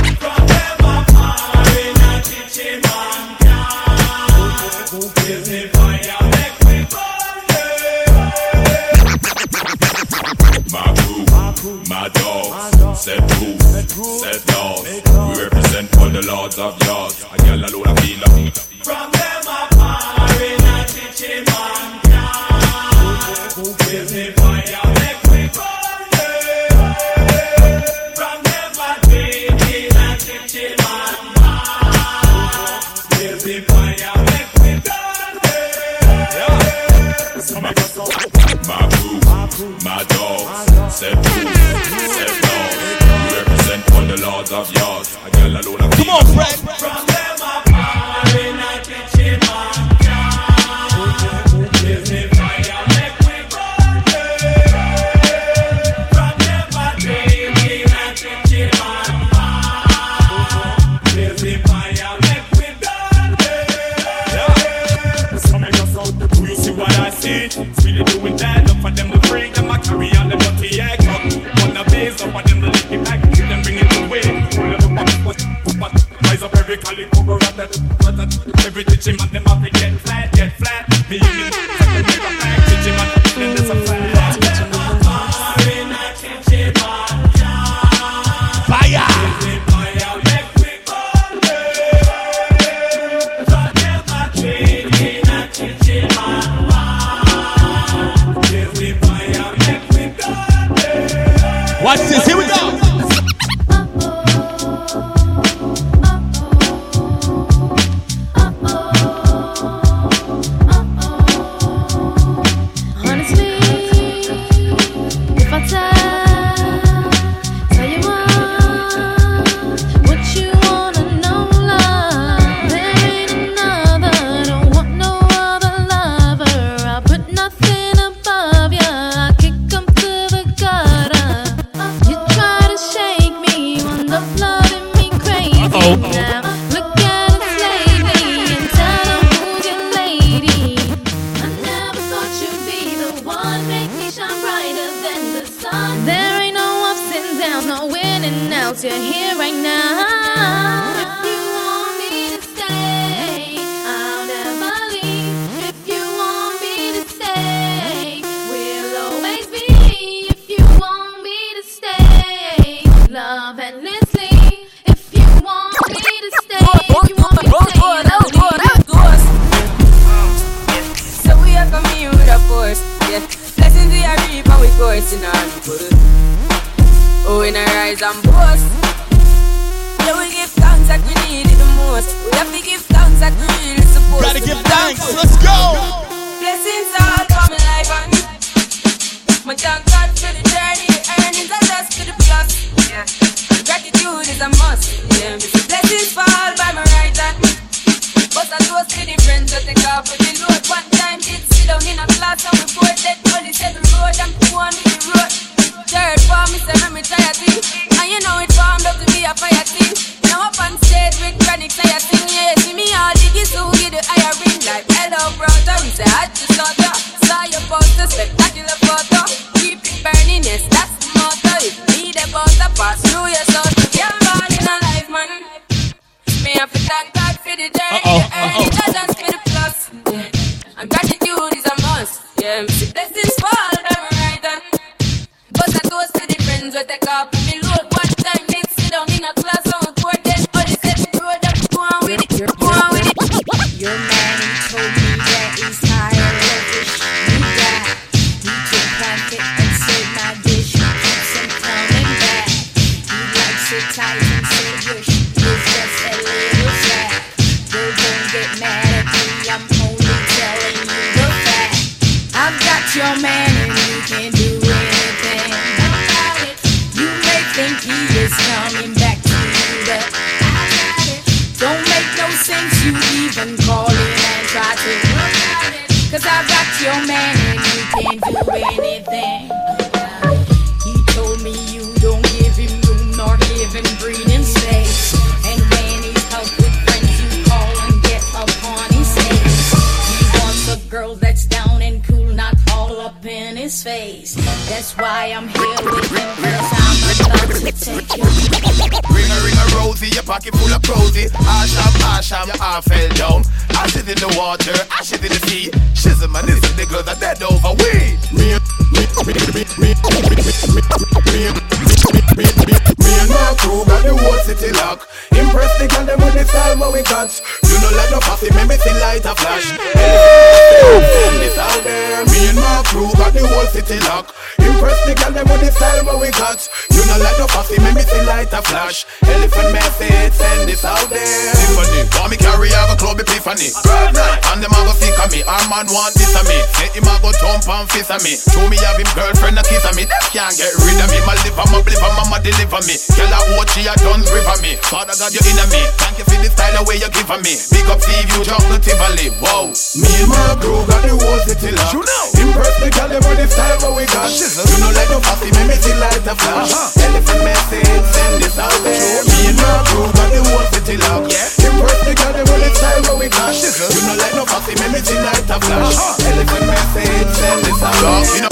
And them a go sick of me, our man want this of me. Say him a go thump and fist of me. Show me have him girlfriend a kiss of me. Them can't get rid of me. My liver, my blipper, mama deliver me. Girl a watch she a done river me. Father God you inna me. Thank you for the style of way you give me. Big up Steve, you jungle Tivoli. Wow. Me and my crew got the whole city locked. You know. Impress the girl with the style what we got. Shizzle. You know like no fussy, make me see light a flash. Uh-huh. Elephant message, send this out there. Me and my crew got the whole city locked. Yeah. Impress the girl with the style what we got. Shizzle. You know like no coffee, make me tonight a flash. Elephant message, send love. You know.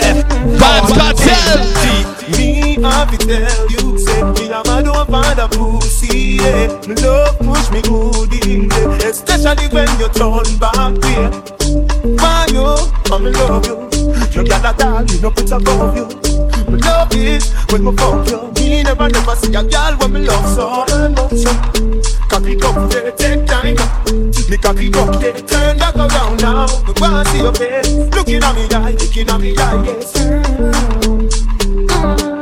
Eh. I tell you, say me a pussy, yeah. Love push me yeah. Especially when you turn back, yeah. Why you, I'm love you. You got a dog, you know put above you. Me love it when me fuck you. Me never never see a girl when me love so much. Cocky up there, take time. Me cocky up there, turn back around now. Me wanna see your face, looking at me eye, looking at me eye, yes.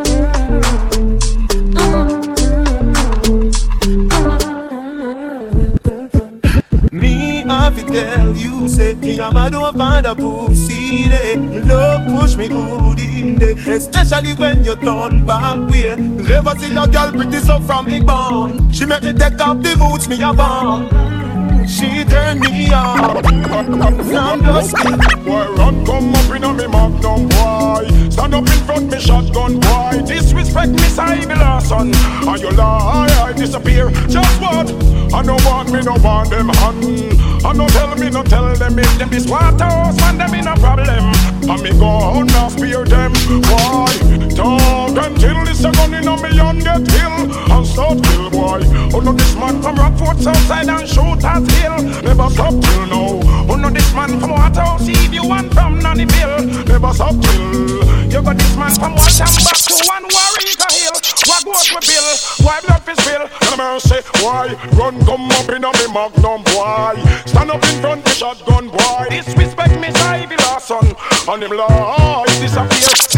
Tell you, say, am a don't find a pussy day. Love push me good in day, especially when you turn back way. Never see a girl pretty so from me born. She make me take off the boots me a born. She turn me ah, on from dusty. Boy, run, come up in a me magnum, boy. Stand up in front me shotgun, boy. Disrespect me, Ivy Lawson. And you lie, I disappear. Just what? I no want me, no want them hand. I no tell me, no tell them if them this waterhouse, man, them in a problem. And me go on now spear them, boy. Talk until this a gun in a me and get kill. And start kill, boy. Oh no, this man from Rockford Southside and shoot at hill. Never stop till now. Oh no, this man from Waterhouse, see you one from Nannyville. Never stop till. You got this man from Washam back to one Warwick Hill. What goes with Bill? Why blood fi spill? No mercy, why? Run come up in a me magnum, boy. Stand up in front the shotgun, boy. Disrespect me, Ivy Lawson. And him lies disappear.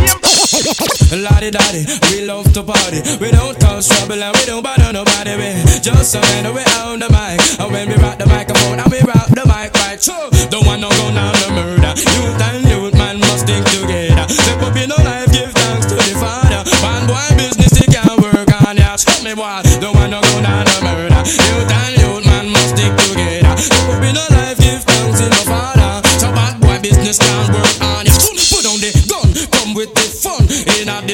Lottie daddy, we love to party. We don't cause trouble and we don't bother nobody. We just man, we own the mic. And when we rock the microphone and we rock the mic right, sure. Don't want no go down the murder. Youth and youth, man, must stick together. Step up in no life, give thanks to the Father. One boy business, he can't work on ya. Stop me, boy. Don't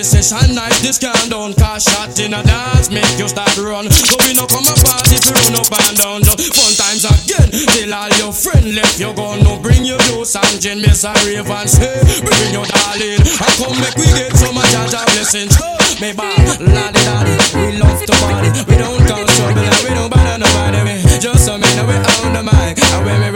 this session night, this can done. Cause shot in a dance, make you start run. So we no come a party if you run up and down. Just fun times again. Till all your friend left, you gonna bring your juice and gin. Miss a rave and say, bring your darling. And come make we get some of Jah Jah blessings. Oh, me bad, laddie daddy, we love to party. We don't cause trouble and we don't bother nobody. We just men and we own the mic. And when we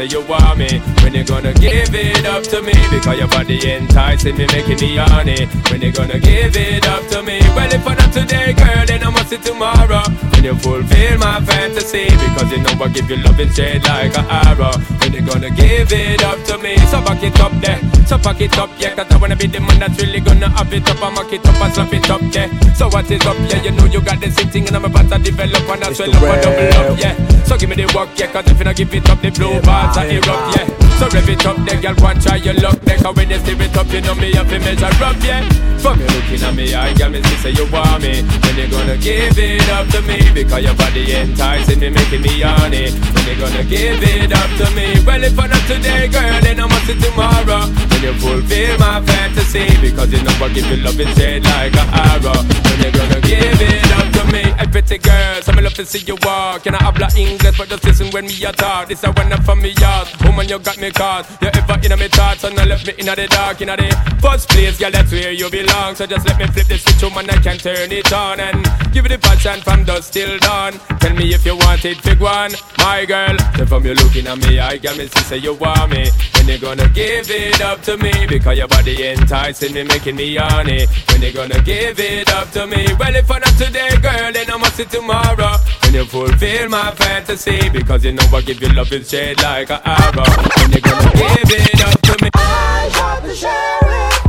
say you want me. When you gonna give it up to me? Because your body enticing me, making me horny. When you gonna give it up to me? Well, if I not today, girl, then I must see tomorrow. When you fulfill my fantasy, because you know I give you love and shade like a arrow. When you gonna give it up to me? So back it up there, so pack it up, yeah. Cause I wanna be the man that's really gonna have it up. I mock it up and slap it up, yeah. So what is up, yeah? You know you got the same thing, and I'm about to develop and I swell up and double up, yeah. So give me the work, yeah. Cause if you don't give it up, the blue balls are erupt, yeah. So rev it up, the girl want try your luck, make her when you steer it up, you know me have to measure up, yeah. From you looking at me, I got me see say you want me. When you gonna give it up to me? Because your body enticing me, making me horny. When you gonna give it up to me? Well, if I not today, girl, then I must see tomorrow. When you fulfill my fantasy, because you know I give you love shade like a arrow. When you gonna give it up to me? Hey, pretty girl, so me love to see you walk. Can I habla English, but just listen when me a talk. This a one up from me yard. Woman, you got me caught. You ever in me thoughts, and I left me in the dark, in the first place, girl. That's where you belong. So just let me flip the switch, woman, I can turn it on and give it the passion from dusk till dawn. Tell me if you want it, big one, my girl. Then from you looking at me, I got me see say you want me. When you gonna give it up to to me because your body enticing me, making me horny. When you gonna give it up to me? Well, if not today, girl, then I must see tomorrow. When you fulfill my fantasy because you know I give you love in shade like an arrow. When you gonna give it up to me? I shot the sheriff,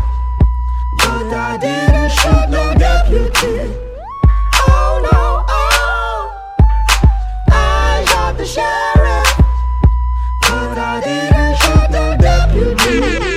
but I didn't shoot no deputy. Oh no, oh! I shot the sheriff, but I didn't shoot the deputy.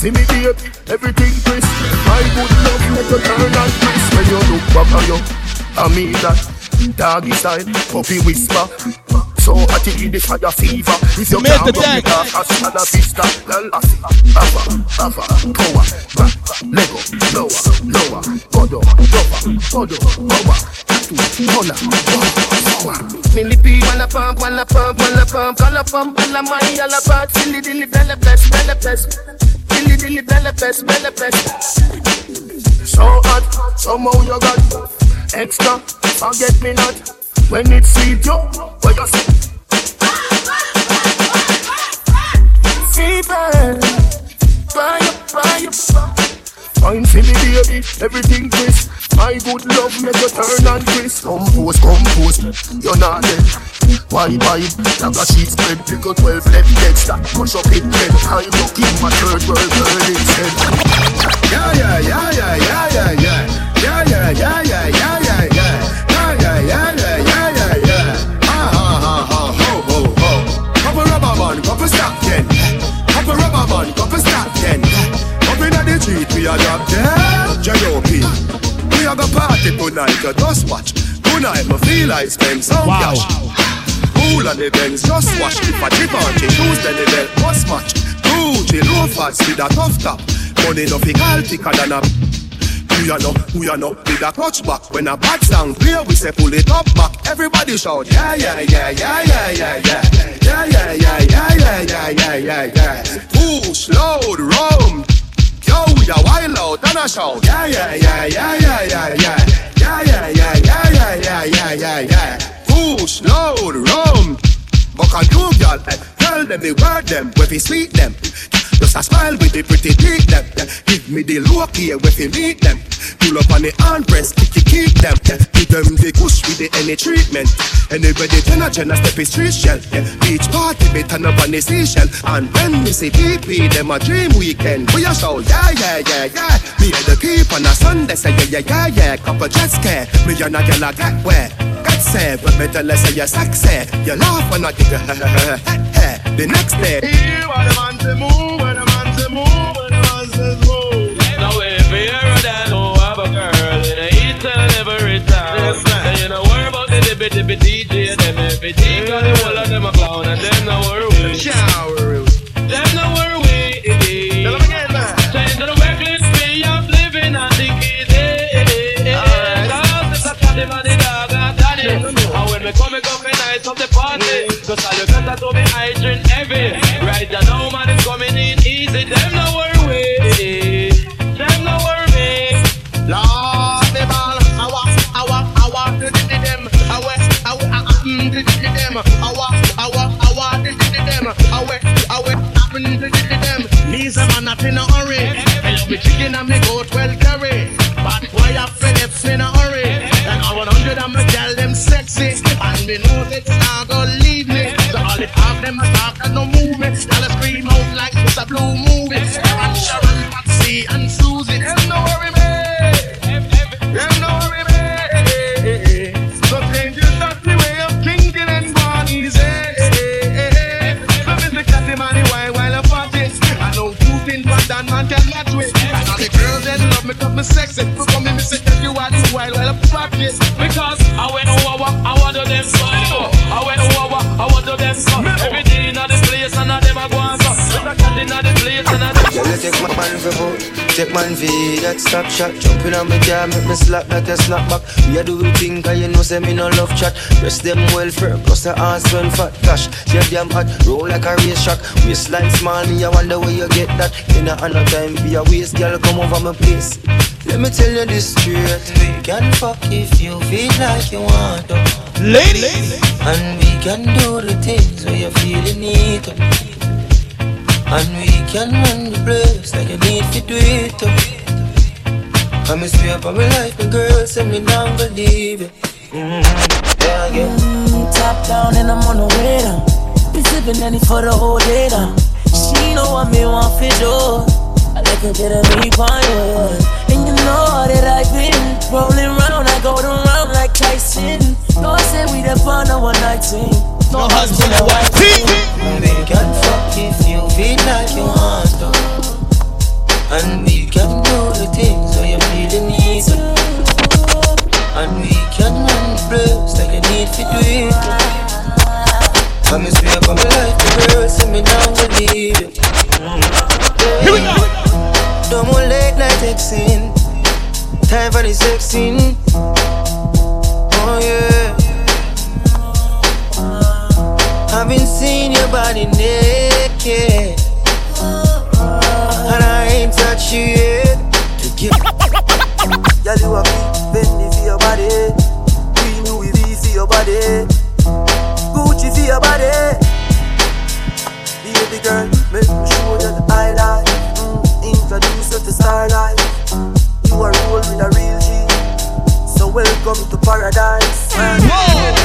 See me, baby, everything crisp. My good love make you turn and crisp. When you look back at you, I mean that. Doggy style, puppy whisper. So hot in the fire fever. If you Make can't the rub me tag. I smell a vista. Well, I see, ava, ava, power, back, lego, lower, lower, godo, rubber, godo, power, tattoo, hola, power. Milli P, wanna pump, wanna pump, wanna pump, wanna pump, wanna money, all about silly dilly bella best, bella best. Bella best, bella best. So hot, somehow you got extra. Forget me not when it's sweet, yo. What you say? Fever, fire, fire. Fine for me, baby, everything crisp. My good love make you turn and crisp. Compose, compose, you're not dead. Why, why, like a sheet spread, pick a 12 left extra. Push up it dead, I'm looking my third world girl instead. Yeah, yeah, yeah, yeah, yeah. Yeah, yeah, yeah, yeah, yeah, yeah, yeah. We a drop dead J.O.P. We a go party tonight, you just watch Tonight me feel like spend some Wow. cash Cool on the Benz, just watch If I chip on your shoes, then the belt must match Gucci loafers with a tough top Money no fi call thicker than a who ya know, who ya know, with a clutch back When a bad sound clear, we say pull it up back Everybody shout, yeah, yeah, yeah, yeah, yeah, yeah, yeah Yeah, yeah, yeah, yeah, yeah, yeah, yeah, yeah, yeah Push, load, rum Yo, ya wild out and a shout Yeah, yeah, yeah, yeah, yeah, yeah, yeah Yeah, yeah, yeah, yeah, yeah, yeah, yeah, yeah, yeah Push, load, rum Buck and you, y'all, eh, tell them the word them, where we sweet them Just a smile with the pretty teeth them. Give me the look here if you meet them. Pull up on the hand press, kick it, keep them. Give them the kush with the any treatment. Anybody turn a turn a step is street shell. Beach party me turn up on the seashell. And when me see PP, them a dream weekend. We a show, yeah, yeah, yeah, yeah. Me and the keep on a Sunday, say yeah, yeah, yeah, yeah. Couple jet scare, me and a girl a get wet. Get sad, but me tell her say you're sexy. You laugh when I give you the next day. Here, what the man say move, what the man say move, what the man says move. Now if you hear that who have a girl in a each and every time. Then you know worry about the dibby dibby DJ Them every team got the whole of them a clown And them no worry Shower Them no worry Tell them again, man. Change to the reckless way of living and the kid Cause it's a catty man the dog and daddy. And when me come, me come me nice up the party Cause all you got to do me hydrant heavy. Right now man is coming in easy. Them no worry. Them no worry. Lord, the ball, awa, awa, awa, the the them, awa, awa, awa, mm, the the them, awa, awa, awa, the the them, awa, awa, mm, the the them. A man up in a hurry. I love me chicken and me goat. Well them a talk and no movement. Y'all a scream out like it's a blue movie. Sharon, Sharon, Patsy and Susie. Them no worry me. Them no worry me. So changes that's the way of thinking and born easy. So Mr. Catty Money, why while I party? I know two things one that man can match with. And all the girls that love me cause me sexy. Come me, me say tell you do while I practice. Because I went over, I take my man for foot, take man for that stop shot. Jumping on me car, make me slap that a snap back. We a do the thing, cause you know say me no love chat. Rest them well firm, plus the ass when fat. Gosh, she damn hot, roll like a race track. Waistline small, me I wonder where you get that. You know, no time be a waste, girl, come over my place. Let me tell you this straight. We can fuck if you feel like you want to. Ladies! And we can do the things where you feel you need to. And we can run the place like you need to do it to. Come and swear for my life, my girl, send me down, believe it. Mm-hmm. Yeah, yeah. Mm, top down and I'm on the way down. Been sipping any for the whole day down. She know what me want for do. I like a bit of me quiet. And you know that I've been rolling round. I go around like Tyson. No, I say we the fun of one night team. No husband and wife. We can fuck if you feel like you want to. And we can do the things where you feel the need to. And we can run the place like you need to do it. Come and swear for my life, the girl, send me down to leave it. Here we go. No more late night texting. Time for the sexing. Oh yeah. I've been seeing your body naked. And I ain't touched you yet. To get Girl, you a big Bentley for your body. Queen Louis V for your body. Gucci for your body. Baby girl, make me show you the highlight. Mm, introduce you to starlight. You are roll with a real G. So welcome to paradise. Me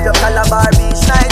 Calabar Beach, Nigeria.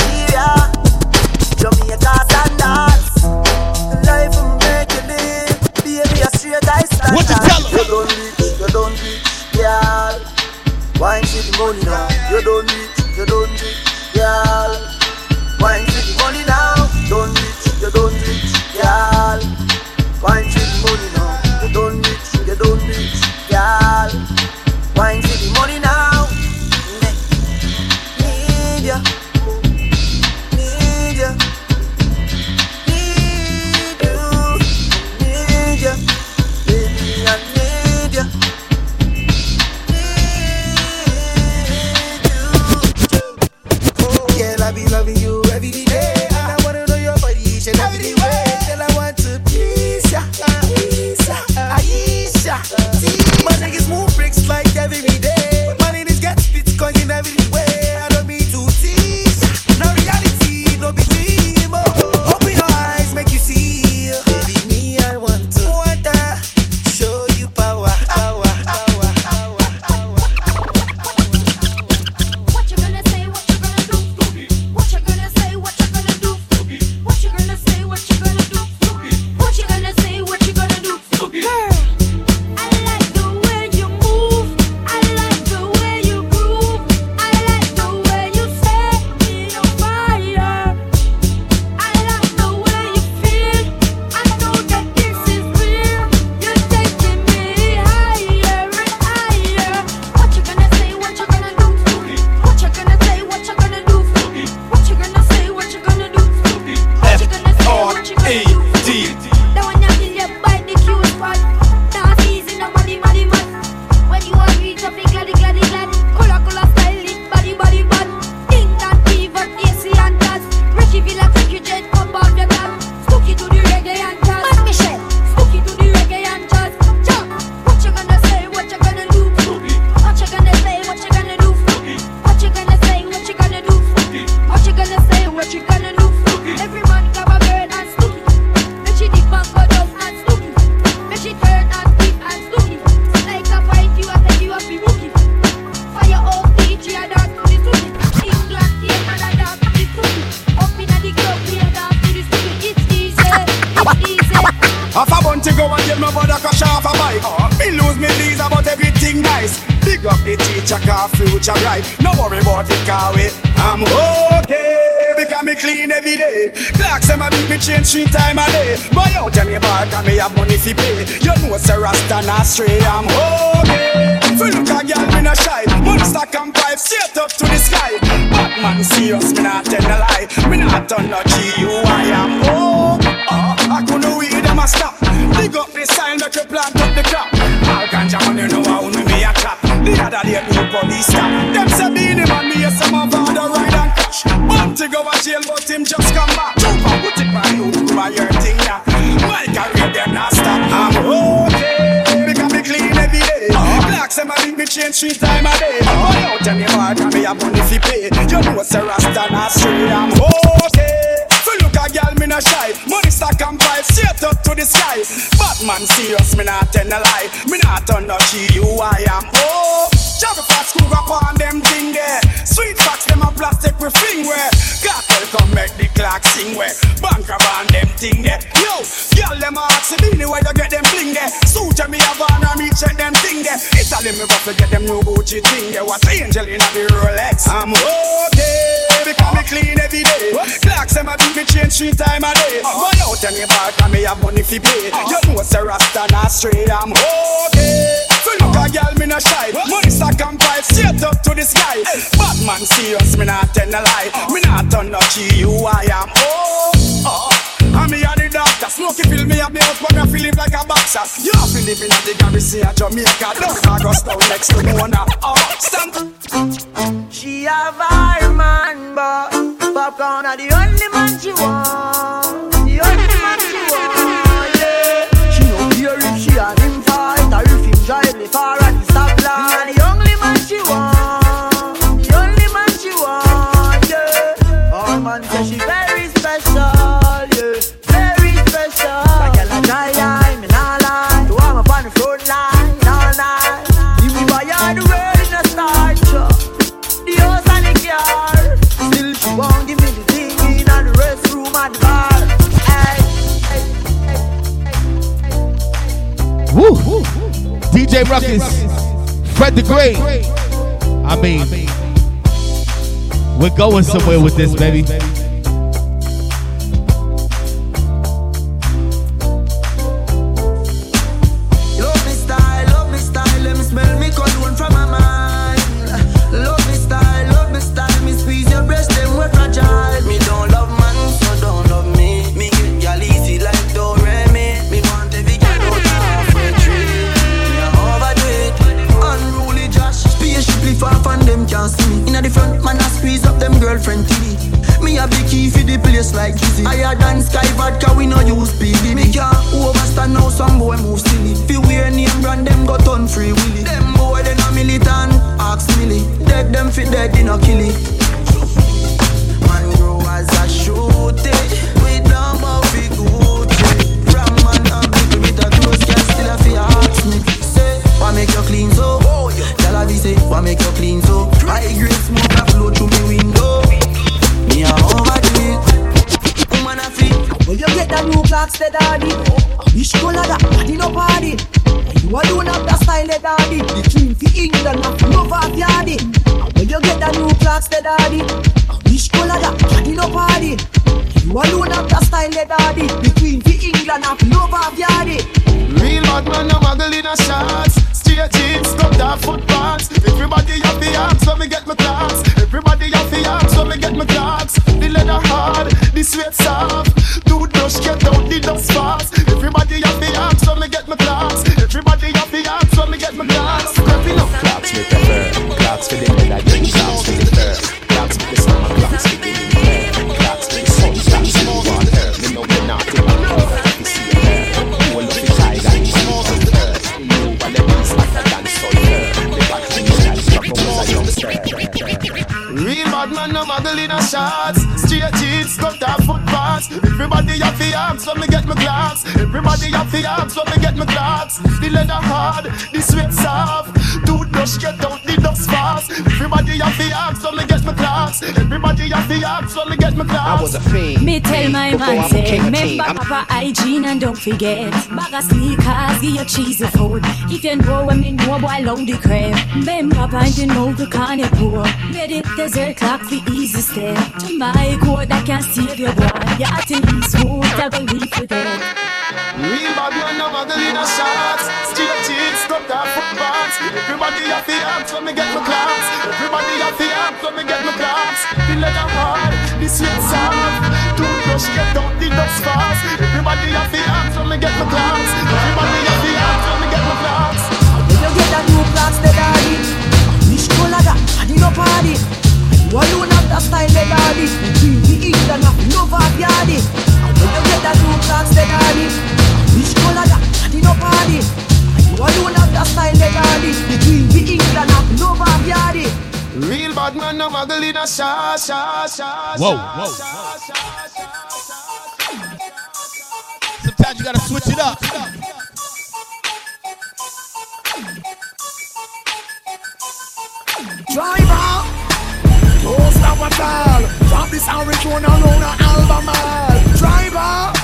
Three time a day. Buy out any bar, cause me a money fi pay. You know say Rasta not stray. I'm okay. Fi look a girl, me not shy. Money stack and pipe straight up to the sky. Batman serious, me not tell a lie. Me not turn no G U I am. Oh, travel fast, school up on them thing there. Sweet facts, them a plastic we fling where. Cartel come make the clock sing where. Bank on them thing there. Yo, girl, them a ask me where you get them fling there. Suit me have on and me check them thing there. Italy me got to get them new Gucci thing there. What angel in the Rolex? I'm okay because me clean every day. Clocks them a beat me change three time a day. Buy out any bar, cause me have money fi pay. You know say Rasta not straight. I'm okay. Fi look a girl, me not shy. Money stack and pipe straight up to the sky. Batman serious, me not tell a lie. Me not turn no G U I am. Oh, oh. And me a the doctor Smokey fill me up me out But me feel him like a boxer You have to live in the garrison of Jamaica I go down next to Mona Oh, stand She a fireman, but popcorn are the only man she want. The only man she want, yeah. She no care if she and him fight or if him drive the far Woo. DJ Ruckus, Fred the Great. I mean, we're going somewhere with this, baby. Inna the front, man I squeeze up them girlfriend TV. Me have the key for the place like Jizzy. Higher than Skyy Vodka, we no use PD. Me can't overstand now, some boy move silly. Fi wear name brand, them got on free willy. Them boy they no militant, ask milly. Dead them fit dead, they no kill it. Man grow as a shoot the daddy? Which color that? Daddy no party. You alone have that style, the daddy. The dream for England, not love of yardy. Where you get that new clocks, the eh, daddy? Which color that? Daddy no party. You alone have that style, the daddy. The queen for England, not love of yardy. Real bad man, no muggle in a shots. Straight jeans, cut off footpaths. Everybody have the arms when me get my clocks. Everybody have the arms when me get my clocks. The leather hard, the sweat soft. The fast. Everybody have the arms when me get my clocks. Everybody have the arms when me get my clocks. Creeping up. Clocks with the fur, clocks for the head, I get clocks the fur. Clocks with the summer, clocks with the winter. Clocks with the sun, clocks with the water. Me know me not up the tiger, you see the like a dance on. The the youngster. Real bad man, no muggle in a shots. Off Everybody have the arms when me get my clocks. Everybody have the arms when me get my clocks. The leather hard, the sweat soft. Toothbrush get out the dust fast. Everybody have the arms when me get my clocks. Everybody have the arms when me get my clocks. I was a fiend. Me tell my before man I'm a say, king of teen. remember I'm- Papa hygiene and don't forget. Bag of sneakers, give you cheesy food. If you know when me know boy love the crab. Remember pointing out the carne poor. Ready desert clock the easy step. To my code that can save your boy. Your acting smooth, I will leave you there. Real bad man never go in a shots. Cut off foot bands. Everybody have the arms when me get my clocks. Everybody have the arms when me get my clocks. The leather hard, the sweat soft. Toothbrush get out the dust fast. Everybody have the arms when me get my clocks. Everybody have the arms when me get my clocks. When you get that new clocks, the daddy. Which color that? I did no party. You alone have that style, the daddy. Between the England and no backyardy. And when you get that new clocks, the daddy. Which color that? I did no party. You alone have that style, the daddy. Between the England and no backyardy. Real bad man never go in a shot, shot, shot. Whoa, shot, whoa. shot, shot, shot. Sometimes you gotta switch it up. Driver, don't stop at all. Drop this Arizona around a album mall. Driver, don't even itch.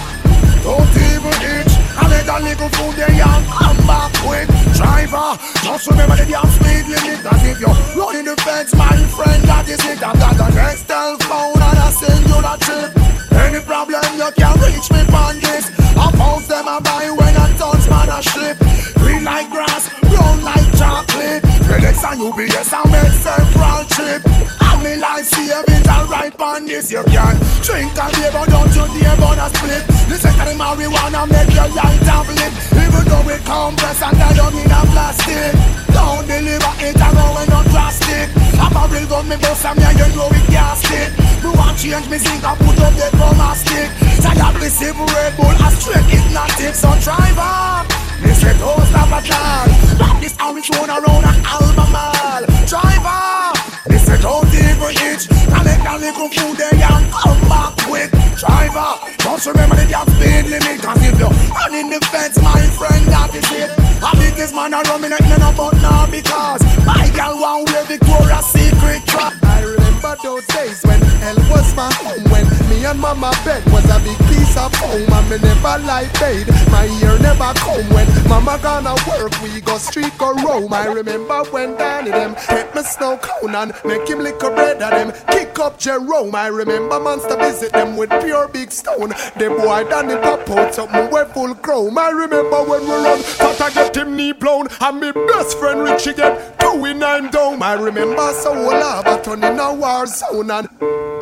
I a little food there and come back quick. Driver, just remember the damn speed limit. Cause if you're running the fence, my friend, that is it. I've got an Excel phone and I send you that trip. Any problem you can reach me on this. I post them I buy when I touch man I slip. Green like grass, brown like chocolate. FedEx and UPS I make several trip. And me life savings I right on this. You can drink and beer but don't you dare wanna split. The marijuana make your light up lip. Even though it compress and I don't need a plastic. Don't deliver it and go in no plastic. A barrel gun me bust and me and you know it gas it. Me want change me zinc and put up the and stick. Tired receive Red Bull a straight hypnotic. So driver, me say don't stop at all. This orange one around an album mall. Driver, me say don't even itch. I make that little food there and come back quick. Driver, just remember the damn speed limit. Cause if you're running the fence, my friend, that is it. I think this man a rum in it, no but now because my girl want wear Victoria's Secret trap. I remember those days when hell was my home When me and mama bed was a big piece of foam And me never lie paid, my ear never come When mama gonna work, we go street go roam I remember when Danny them hit me snow cone And make him lick a bread of them, kick up Jerome I remember monster visit them with pure big stone. The boy done Danny pop out something way full chrome. I remember when we run, but I get him knee blown. And me best friend Richie get two in nine down I remember so lava turn in a war zone. And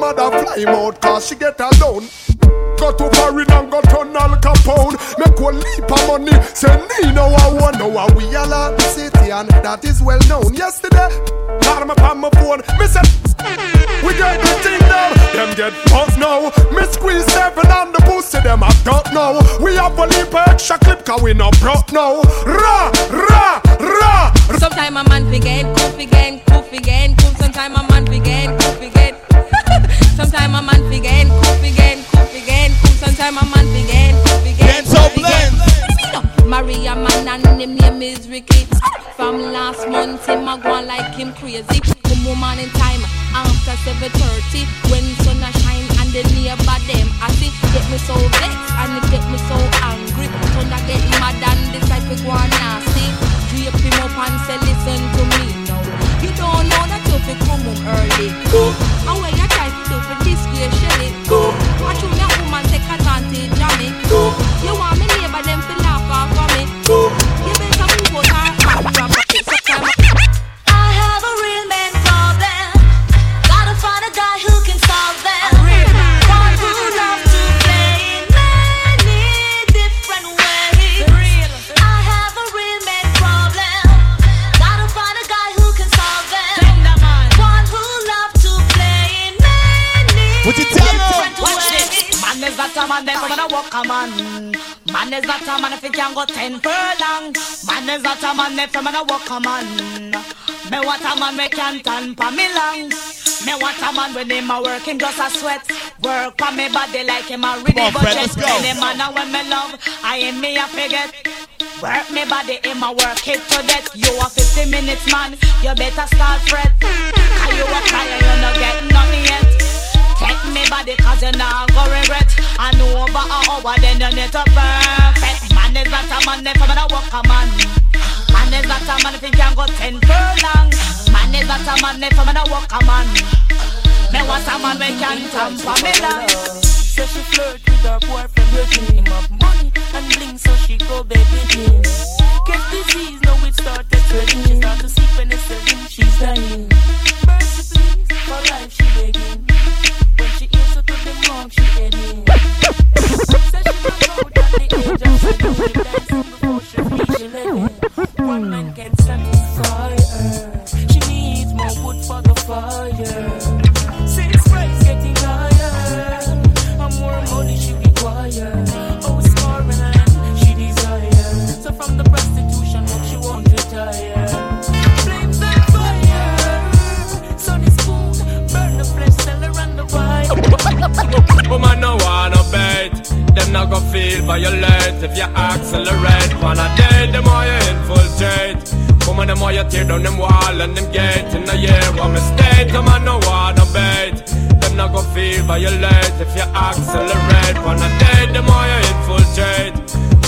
mother fly him out cause she get alone Go to foreign and go turn Al Capone. Make one leap of money. Say Nino I want know how we all are the city And that is well known. Yesterday Call me on my phone. Me say We get the thing now Them get buzzed now. Me squeeze seven on the pussy Them I don't know We have a leap extra clip Cause we no broke now. Ra, ra, ra. Sometime a man forget, cool again, cool again, cool. Sometime a man forget, cool again. Sometime a man forget, cool again, cool again, cool. Sometime a man forget, cool again, cool again. Maria man and him name is Ricky. From last month him a go like him crazy. Come woman in time after 7:30 when sun a shine and the neighbor them I see get me so vexed and it get me so angry. Thunder get mad and this like we go on nasty. Drape him up and say listen to me now. You don't know that you fi come home early. Go. And is not a man, then from a walk a man. Man is not a man if he can go ten furlong. Man is not a man, then from a walk a man. Me what a man we can turn pa me long. Me want a man when him a working just a sweat. Work on me body like him a really budget. Any man a when me love, I ain't me a forget. Work me body, him a work it to death. You a 50 minutes man, you better start fret. Cause you a fire, you no get nothing yet. Take me body cause you not go regret. I know over a hour then you need to perfect. Man is not a man if I'm gonna walk a man. Man is not a man if he can go ten furlong. Man is not a man if I'm gonna walk a man. Me want a man we can tamper me down. So she flirt with her boyfriend, making him up money and bling, so she go baby him. Get disease, now it started spreading. She start to see penicillin, she's dying. Mercy please, for life she begging. One man not go feel violate If you accelerate. Wanna date The more you infiltrate. Woman the more you tear down them wall and them gate. In a year one mistake Come on no wanna bait Them not go feel violate If you accelerate. Wanna date The more you infiltrate.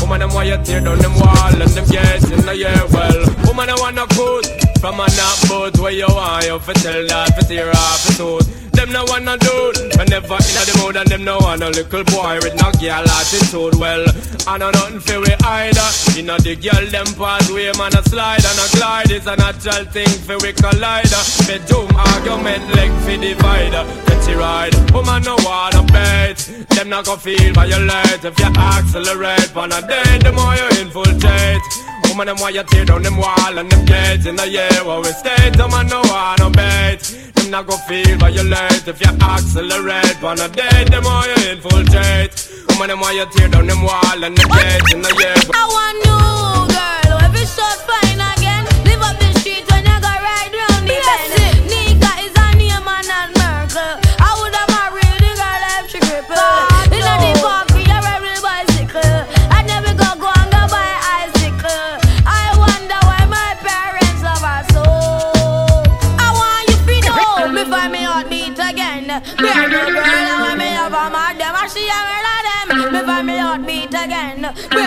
Woman the more you tear down them wall and them gate. In a year well Woman I wanna good From a not boat Where you want you fi tell that Fi tear off the tooth them no wanna do Whenever in the mood and them no want a little boy with no girl attitude Well, I know nothing for we either. You know the girl them pathway man a slide and a glide It's a natural thing for we collider. Bedroom argument leg for divider Get it right, woman no wanna bet Them not gonna feel violate If you accelerate. On a day The more you infiltrate Woman, them why you tear down them wall and them gates in the year where we stay. Them man no want no bait. Them not go feel violate if you accelerate. On a day, them why you infiltrate. Woman, them why you tear down them wall and them gates in the year. I want new girl, every shot fine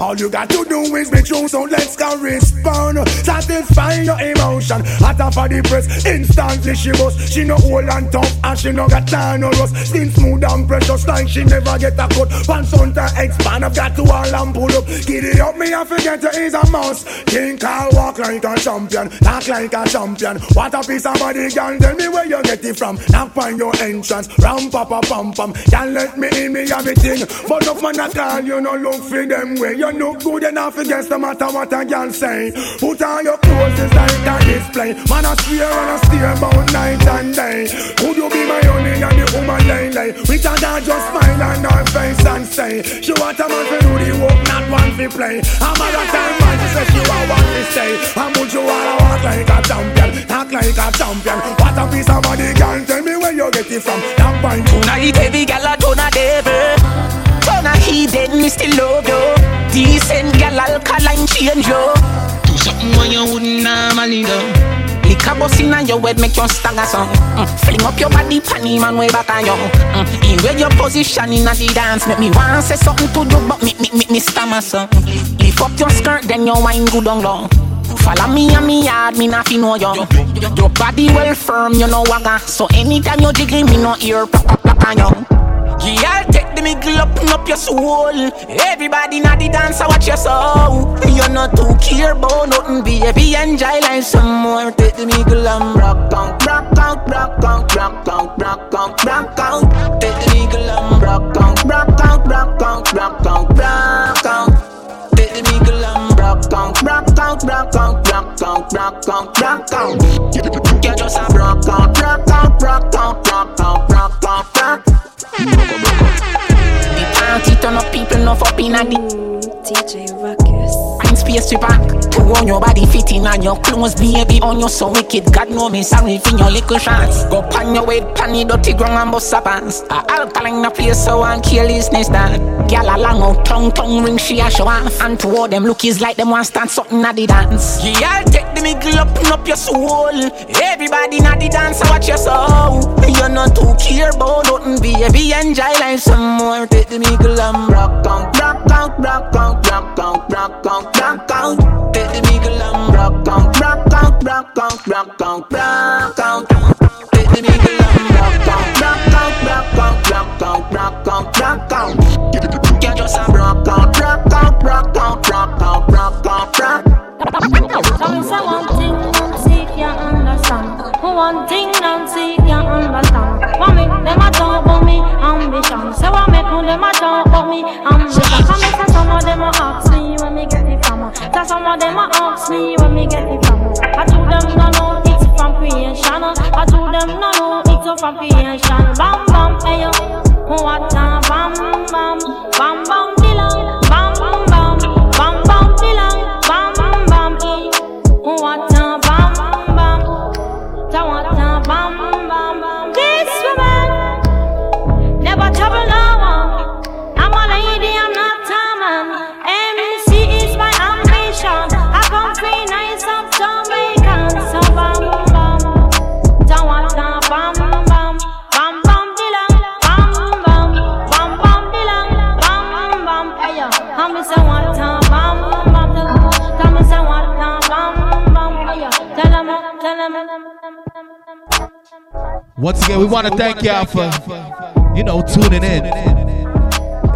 all you got to do is be true. So let's go respond. Satisfy your emotion. Hotter for the press. Instantly she was. She no old and tough and she no got time no rust. Skin smooth and precious like she never get a cut. Pants on to expand. I've got to all and pull up. Get it up me I forget to is a mouse. Think I'll walk like a champion. Talk like a champion. What a piece of body, girl. Tell me where you get it from. Knock on your entrance. Ram pa pa pam pam. Can't let me in me everything. But no man at all, you no look for them way. You look good enough against no matter what a girl say. Put on your clothes it's like a display. Man I swear and I steer about night and day. Could you be my only and the woman lay lay? We can just smile on her face and say she want a man to do the work, not one to play. I'm a lot time man, she say she want one to stay. And would you wanna walk like a champion, talk like a champion? What a piece of body, girl. Tell me where you get it from. That point. Tonight, baby girl, I turn a devil. Turn a heathen, me still love you. Decent girl, alkaline change you. Do something when you wouldn't normally do. Lick a bus inna your head, make you stagger song. Mm. Fling up your body, panty man way back on you. Mm. In where your position inna the dance, make me want say something to you, but me me me me stammer song. Lift up your skirt, then you wine good on long. Follow me and me yard, me not fi know you. Your body well firm, you know wagga. So anytime you jiggle, me no ear pop pop pop on you. Yeah, take the middle up up your soul. Everybody na the dance, I watch your soul. You're not too care about nothing, baby. Enjoy life some more. Take the middle and rock out, rock out, rock out, rock out, rock out, rock out. Take the middle and rock out, rock out, rock out, rock out, rock out. Take the middle and rock out, rock out, rock out, rock out, rock out, rock out. People space to back To own your body fitting on your clothes Baby on you so wicked. God know me sorry for your little shots Go pan your weight pan the dirty ground and bust a pants. A alkaline a place so and carelessness that Girl a long out tongue tongue ring she a show off. And to all them lookies like them want stand something at the dance. Yeah take the middle up up your soul. Everybody na the dance watch your soul. You're not too care about nothing baby enjoy life some more. Take the middle and rock out rock out rock out rock out rock out rock. out Take the middle and rock out rock out rock out rock out rock out Take the middle and rock out rock out rock out rock out rock out rock out You just a rock out rock out rock out rock out rock out rock Some say one thing, Nancy can't understand. One thing, Nancy can't understand. What make them a talk about me ambition? Say make who them a talk about me ambition? Say some of them a ask me where me get it from. I told them no no, it's from creation. I told them no no, it's from creation. Bam bam, hey yo, what a bam bam, bam bam Once again, we want to thank y'all for, you know, tuning in.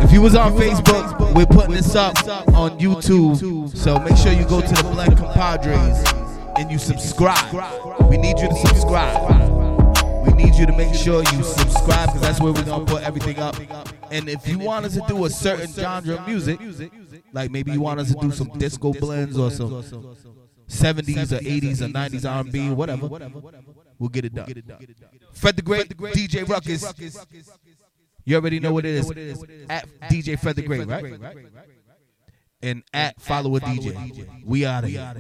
If you was on Facebook, we're putting this up on YouTube. So make sure you go to the Black Compadres and you subscribe. We need you to subscribe. We need you to make sure you subscribe because that's where we're going to put everything up. And if you want us to do a certain genre of music, like maybe you want us to do some disco blends or some 70s or 80s or 90s R&B, whatever, we'll get it done. Fred the Great, DJ Ruckus. You already know what it is. At DJ Fred the Great, right? And at follower DJ. We out of here.